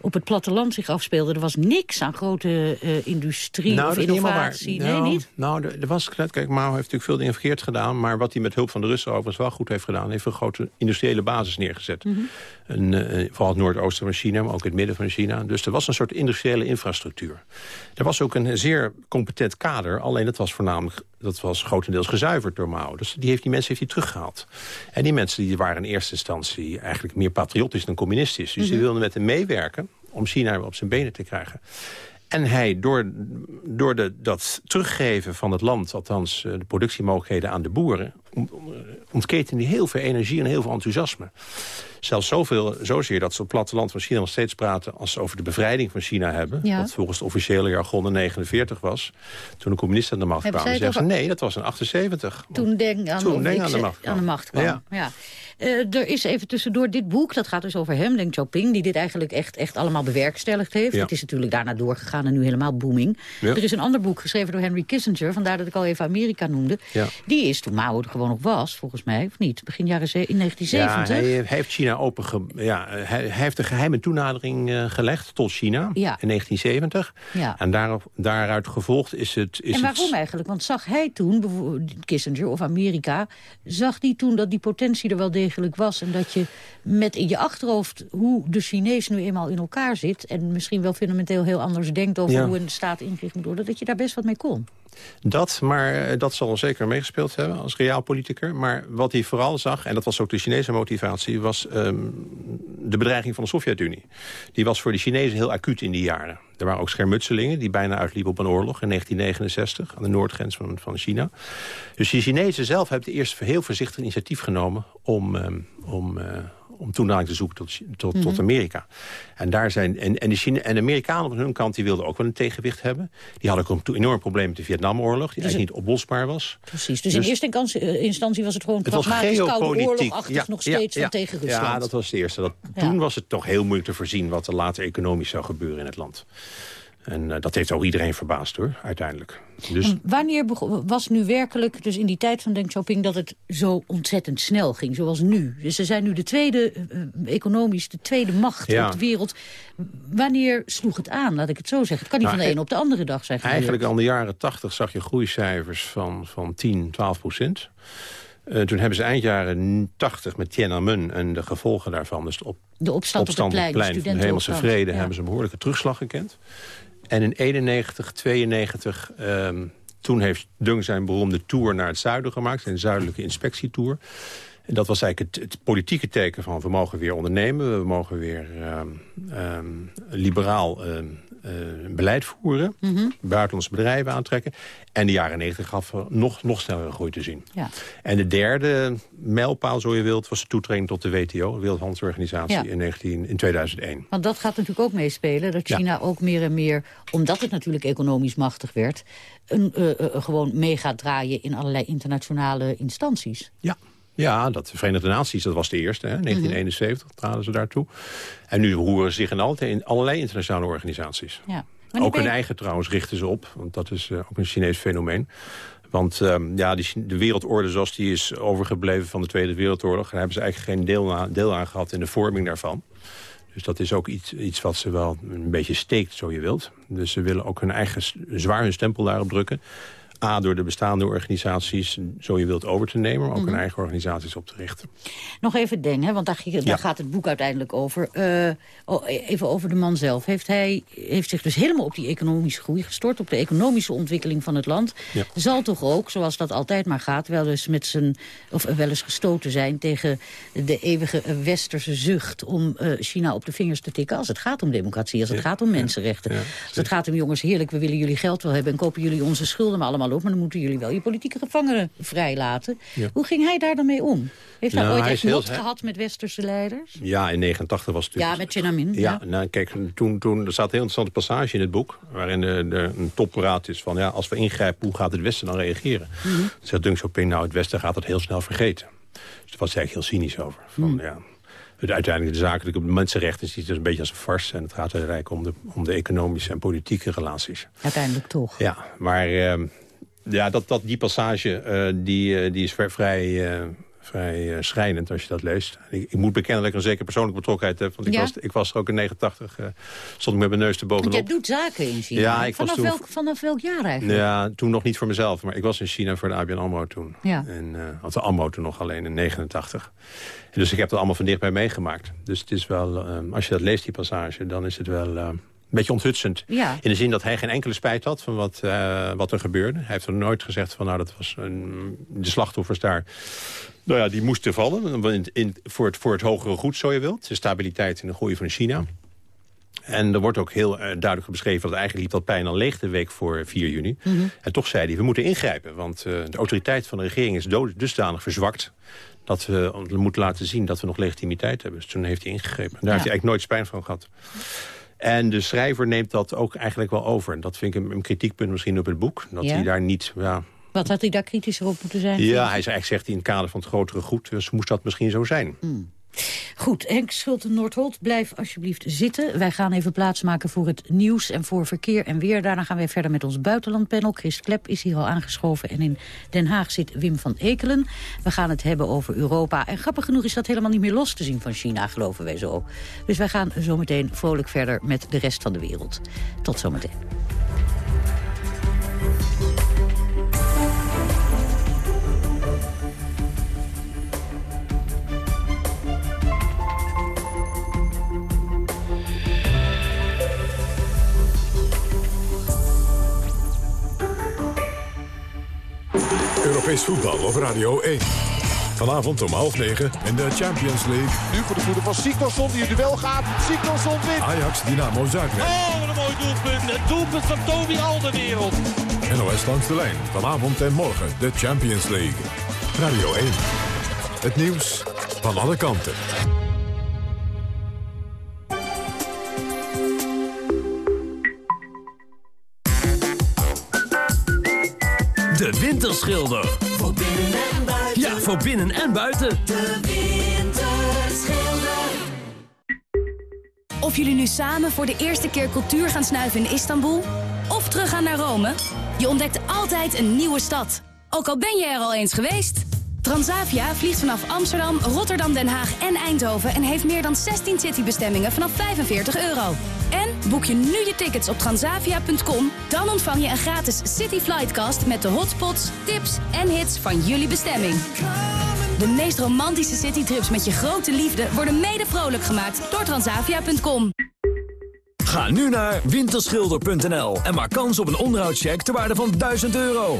op het platteland zich afspeelde. Er was niks aan grote eh, industrie of Nou, waar. innovatie. Nou, Nee, niet? Nou, er, er was, kijk, Mao heeft natuurlijk veel dingen verkeerd gedaan... maar wat hij met hulp van de Russen overigens wel goed heeft gedaan... heeft een grote industriële basis neergezet. Mhm. Een, eh, vooral het noordoosten van China, maar ook het midden van China. Dus er was een soort industriële infrastructuur. Er was ook een zeer competent kader, alleen het was voornamelijk... dat was grotendeels gezuiverd door Mao. Dus die, heeft, die mensen heeft hij teruggehaald. En die mensen die waren in eerste instantie eigenlijk meer patriotisch dan communistisch. Dus die Mhm. wilden met hem meewerken om China weer op zijn benen te krijgen. En hij, door, door de, dat teruggeven van het land... althans eh, de productiemogelijkheden aan de boeren... ont- ontketende heel veel energie en heel veel enthousiasme. Zelfs zoveel, zozeer dat ze op het platteland van China nog steeds praten... als ze over de bevrijding van China hebben. Ja. Wat volgens het officiële jargon in 49 was. Toen de communisten aan de macht kwamen. Zeggen ze, over- nee, dat was in 78. Toen Deng aan, Toen Deng aan de macht kwam. aan de macht kwam. Ja. Ja. Eh, er is even tussendoor dit boek, dat gaat dus over hem, Deng Xiaoping... die dit eigenlijk echt, echt allemaal bewerkstelligd heeft. Ja. Het is natuurlijk daarna doorgegaan en nu helemaal booming. Er is een ander boek geschreven door Henry Kissinger... vandaar dat ik al even Amerika noemde. Die is toen Mao gewoon was, volgens mij, of niet? Begin jaren in 1970. Ja, hij, hij heeft China open... ja, hij, hij heeft een geheime toenadering eh, gelegd tot China Ja. in 1970. Ja. En daarop, daaruit gevolgd is het... Is en waarom het, eigenlijk? Want zag hij toen, bijvoorbeeld Kissinger of Amerika... zag die toen dat die potentie er wel degelijk was... en dat je met in je achterhoofd hoe de Chinees nu eenmaal in elkaar zit... en misschien wel fundamenteel heel anders denkt over Ja. hoe een staat ingericht moet worden... dat je daar best wat mee kon. Dat, maar eh, dat zal zeker meegespeeld hebben als realpolitiker. Maar wat hij vooral zag, en dat was ook de Chinese motivatie... was ehm, de bedreiging van de Sovjet-Unie. Die was voor de Chinezen heel acuut in die jaren. Er waren ook schermutselingen die bijna uitliepen op een oorlog in 1969... aan de noordgrens van, van China. Dus de Chinezen zelf hebben eerst heel voorzichtig initiatief genomen... om, ehm, om, eh, om toenadering te zoeken tot, tot, tot Mhm. Amerika. En, daar zijn, en, en, de Chine, en de Amerikanen op hun kant die wilden ook wel een tegenwicht hebben. Die hadden ook een enorm probleem met de Vietnamoorlog... die Dus eigenlijk niet oplosbaar was. Precies. Dus, in eerste instantie, eh, instantie was het gewoon Het was pragmatisch koude geopolitiek. oorlogachtig nog steeds van tegen Rusland. Ja, dat was de eerste. Dat, Ja. Toen was het toch heel moeilijk te voorzien... wat er later economisch zou gebeuren in het land. En eh, dat heeft ook iedereen verbaasd, hoor, uiteindelijk. Dus En wanneer was nu werkelijk, dus in die tijd van Deng Xiaoping... dat het zo ontzettend snel ging, zoals nu? Dus ze zijn nu de tweede, eh, economisch, de tweede macht Ja. op de wereld. Wanneer sloeg het aan, laat ik het zo zeggen? Het kan niet Nou, van de ene op de andere dag zijn gebeurd. eigenlijk al in de jaren 80 zag je groeicijfers van, van 10, 12 procent. Eh, toen hebben ze eind jaren 80 met Tiananmen en de gevolgen daarvan... dus de op, De opstand, op het plein, de van de Hemelse. Vrede... Ja. hebben ze een behoorlijke terugslag gekend. En in 91, 92... ehm, toen heeft Deng zijn beroemde tour naar het zuiden gemaakt. Zijn zuidelijke inspectietour. En dat was eigenlijk het, het politieke teken van... we mogen weer ondernemen, we mogen weer ehm, ehm, liberaal eh, beleid voeren. Mhm. Buitenlandse bedrijven aantrekken. En de jaren 90 gaf nog, nog snellere groei te zien. Ja. En de derde mijlpaal, zo je wilt, was de toetreding tot de WTO... de Wereldhandelsorganisatie, Ja. in, 19, in 2001. Want dat gaat natuurlijk ook meespelen. Dat Ja. China ook meer en meer, omdat het natuurlijk economisch machtig werd... Een, eh, eh, gewoon mee gaat draaien in allerlei internationale instanties. Ja. Ja, dat de Verenigde Naties, dat was de eerste. Hè? 1971 traden ze daartoe. En nu roeren ze zich in, alle, in allerlei internationale organisaties. Ja. Ook hun je- eigen trouwens richten ze op. Want dat is eh, ook een Chinees fenomeen. Want ehm, ja, die, de wereldorde zoals die is overgebleven van de Tweede Wereldoorlog... daar hebben ze eigenlijk geen deel aan, deel aan gehad in de vorming daarvan. Dus dat is ook iets, iets wat ze wel een beetje steekt, zo je wilt. Dus ze willen ook hun eigen zwaar hun stempel daarop drukken. A, door de bestaande organisaties, zo je wilt, over te nemen... maar ook Mhm. hun eigen organisaties op te richten. Nog even Deng, hè, want daar, daar Ja. gaat het boek uiteindelijk over. Eh, oh, even over de man zelf. Heeft hij heeft zich dus helemaal op die economische groei gestort... op de economische ontwikkeling van het land. Ja. Zal toch ook, zoals dat altijd maar gaat... wel eens, met zijn, of wel eens gestoten zijn tegen de eeuwige eh, westerse zucht... om eh, China op de vingers te tikken als het gaat om democratie... als het Ja. gaat om mensenrechten. als het gaat om jongens, heerlijk, we willen jullie geld wel hebben... en kopen jullie onze schulden maar allemaal maar dan moeten jullie wel je politieke gevangenen vrijlaten. Ja. Hoe ging hij daar dan mee om? Heeft hij Nou, ooit hij echt mot gehad met westerse leiders? Ja, in 89 was het Ja, natuurlijk... met Chen Amin. Ja, Ja. nou, kijk, toen, toen, er staat een heel interessante passage in het boek... waarin er, er een topraad is van, ja, als we ingrijpen, hoe gaat het Westen dan reageren? Mhm. Zegt Deng Xiaoping, nou, het Westen gaat het heel snel vergeten. Dus daar was hij eigenlijk heel cynisch over. Van, Mhm. ja, het uiteindelijk de zakelijke mensenrechten ziet het een beetje als een farce... en het gaat uiteindelijk om de, om de economische en politieke relaties. Uiteindelijk toch. Ja, maar ehm, ja, dat, dat, die passage eh, die, eh, die is vrij, eh, vrij schrijnend als je dat leest. Ik, ik moet bekennen dat ik een zekere persoonlijke betrokkenheid heb. Want ik, Ja? was, ik was er ook in 89, eh, stond ik met mijn neus te Want jij bovenop. doet zaken in China. Ja, ik was vanaf, toen- welk, vanaf welk jaar eigenlijk? Ja, toen nog niet voor mezelf, maar ik was in China voor de ABN AMRO toen. Ja. En had de AMRO toen nog alleen in 89. En dus ik heb dat allemaal van dichtbij meegemaakt. Dus het is wel, als je dat leest, die passage, dan is het wel... eh, beetje onthutsend. Ja. In de zin dat hij geen enkele spijt had van wat, eh, wat er gebeurde. Hij heeft er nooit gezegd van, nou, dat was een, de slachtoffers daar... Nou ja, die moesten vallen in, in, voor, het, voor het hogere goed, zo je wilt. De stabiliteit en de groei van China. En er wordt ook heel uh, duidelijk beschreven... dat eigenlijk liep dat pijn al leeg de week voor 4 juni. Mhm. Mm -hmm. En toch zei hij, we moeten ingrijpen. Want uh, de autoriteit van de regering is dusdanig verzwakt... dat we, moeten laten zien dat we nog legitimiteit hebben. Dus toen heeft hij ingegrepen. En daar ja. heeft hij eigenlijk nooit spijt van gehad. En de schrijver neemt dat ook eigenlijk wel over. En dat vind ik een, een kritiekpunt misschien op het boek. Dat ja. hij daar niet... Ja, Wat had hij daar kritischer op moeten zijn? Ja, hij eigenlijk zegt hij in het kader van het grotere goed... dus moest dat misschien zo zijn. Mm. Goed, Henk Schulte-Noordholt, blijf alsjeblieft zitten. Wij gaan even plaatsmaken voor het nieuws en voor verkeer en weer. Daarna gaan wij verder met ons buitenlandpanel. Chris Klep is hier al aangeschoven en in Den Haag zit Wim van Ekelen. We gaan het hebben over Europa. En grappig genoeg is dat helemaal niet meer los te zien van China, geloven wij zo. Dus wij gaan zometeen vrolijk verder met de rest van de wereld. Tot zometeen. Europees voetbal op Radio 1. Vanavond om half negen in de Champions League. Nu voor de voeten van Siktorsson die het duel gaat. Siktorsson wint. Ajax Dynamo Zagreb. Oh, wat een mooi doelpunt. Het doelpunt van Toby Alderwereld. NOS langs de lijn. Vanavond en morgen de Champions League. Radio 1. Het nieuws van alle kanten. De Winterschilder. Voor binnen en buiten. Ja, voor binnen en buiten. De Winterschilder. Of jullie nu samen voor de eerste keer cultuur gaan snuiven in Istanbul... of teruggaan naar Rome, je ontdekt altijd een nieuwe stad. Ook al ben je er al eens geweest. Transavia vliegt vanaf Amsterdam, Rotterdam, Den Haag en Eindhoven... en heeft meer dan 16 citybestemmingen vanaf 45 euro. En boek je nu je tickets op transavia.com... dan ontvang je een gratis City Flightcast... met de hotspots, tips en hits van jullie bestemming. De meest romantische citytrips met je grote liefde... worden mede vrolijk gemaakt door transavia.com. Ga nu naar winterschilder.nl en maak kans op een onderhoudscheck ter waarde van 1000 euro.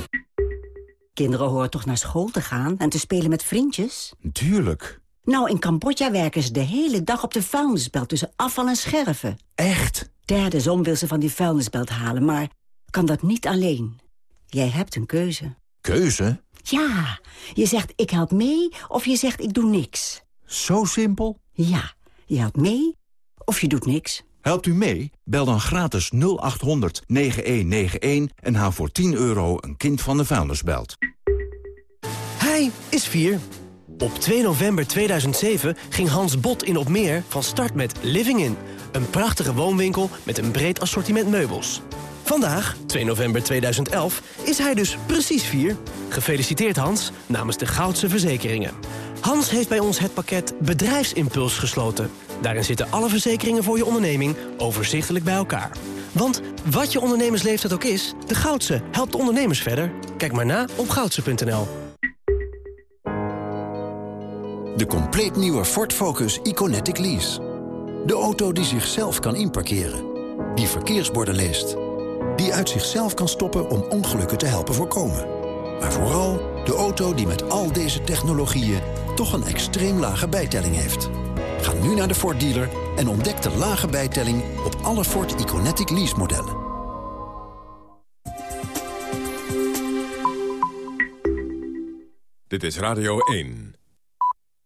Kinderen horen toch naar school te gaan en te spelen met vriendjes? Tuurlijk. Nou, in Cambodja werken ze de hele dag op de vuilnisbelt tussen afval en scherven. Echt? Derde zon wil ze van die vuilnisbelt halen, maar kan dat niet alleen. Jij hebt een keuze. Keuze? Ja, je zegt ik help mee of je zegt ik doe niks. Zo simpel? Ja, je helpt mee of je doet niks. Helpt u mee? Bel dan gratis 0800 9191 en haal voor 10 euro een kind van de vuilnisbelt. Hij is vier. Op 2 november 2007 ging Hans Bot in Opmeer van start met Living In. Een prachtige woonwinkel met een breed assortiment meubels. Vandaag, 2 november 2011, is hij dus precies 4. Gefeliciteerd Hans, namens de Goudse Verzekeringen. Hans heeft bij ons het pakket Bedrijfsimpuls gesloten. Daarin zitten alle verzekeringen voor je onderneming overzichtelijk bij elkaar. Want wat je ondernemersleeftijd ook is, de Goudse helpt ondernemers verder. Kijk maar na op goudse.nl. De compleet nieuwe Ford Focus Iconetic Lease. De auto die zichzelf kan inparkeren. Die verkeersborden leest. Die uit zichzelf kan stoppen om ongelukken te helpen voorkomen. Maar vooral de auto die met al deze technologieën toch een extreem lage bijtelling heeft. Ga nu naar de Ford dealer en ontdek de lage bijtelling op alle Ford Iconetic Lease modellen. Dit is Radio 1.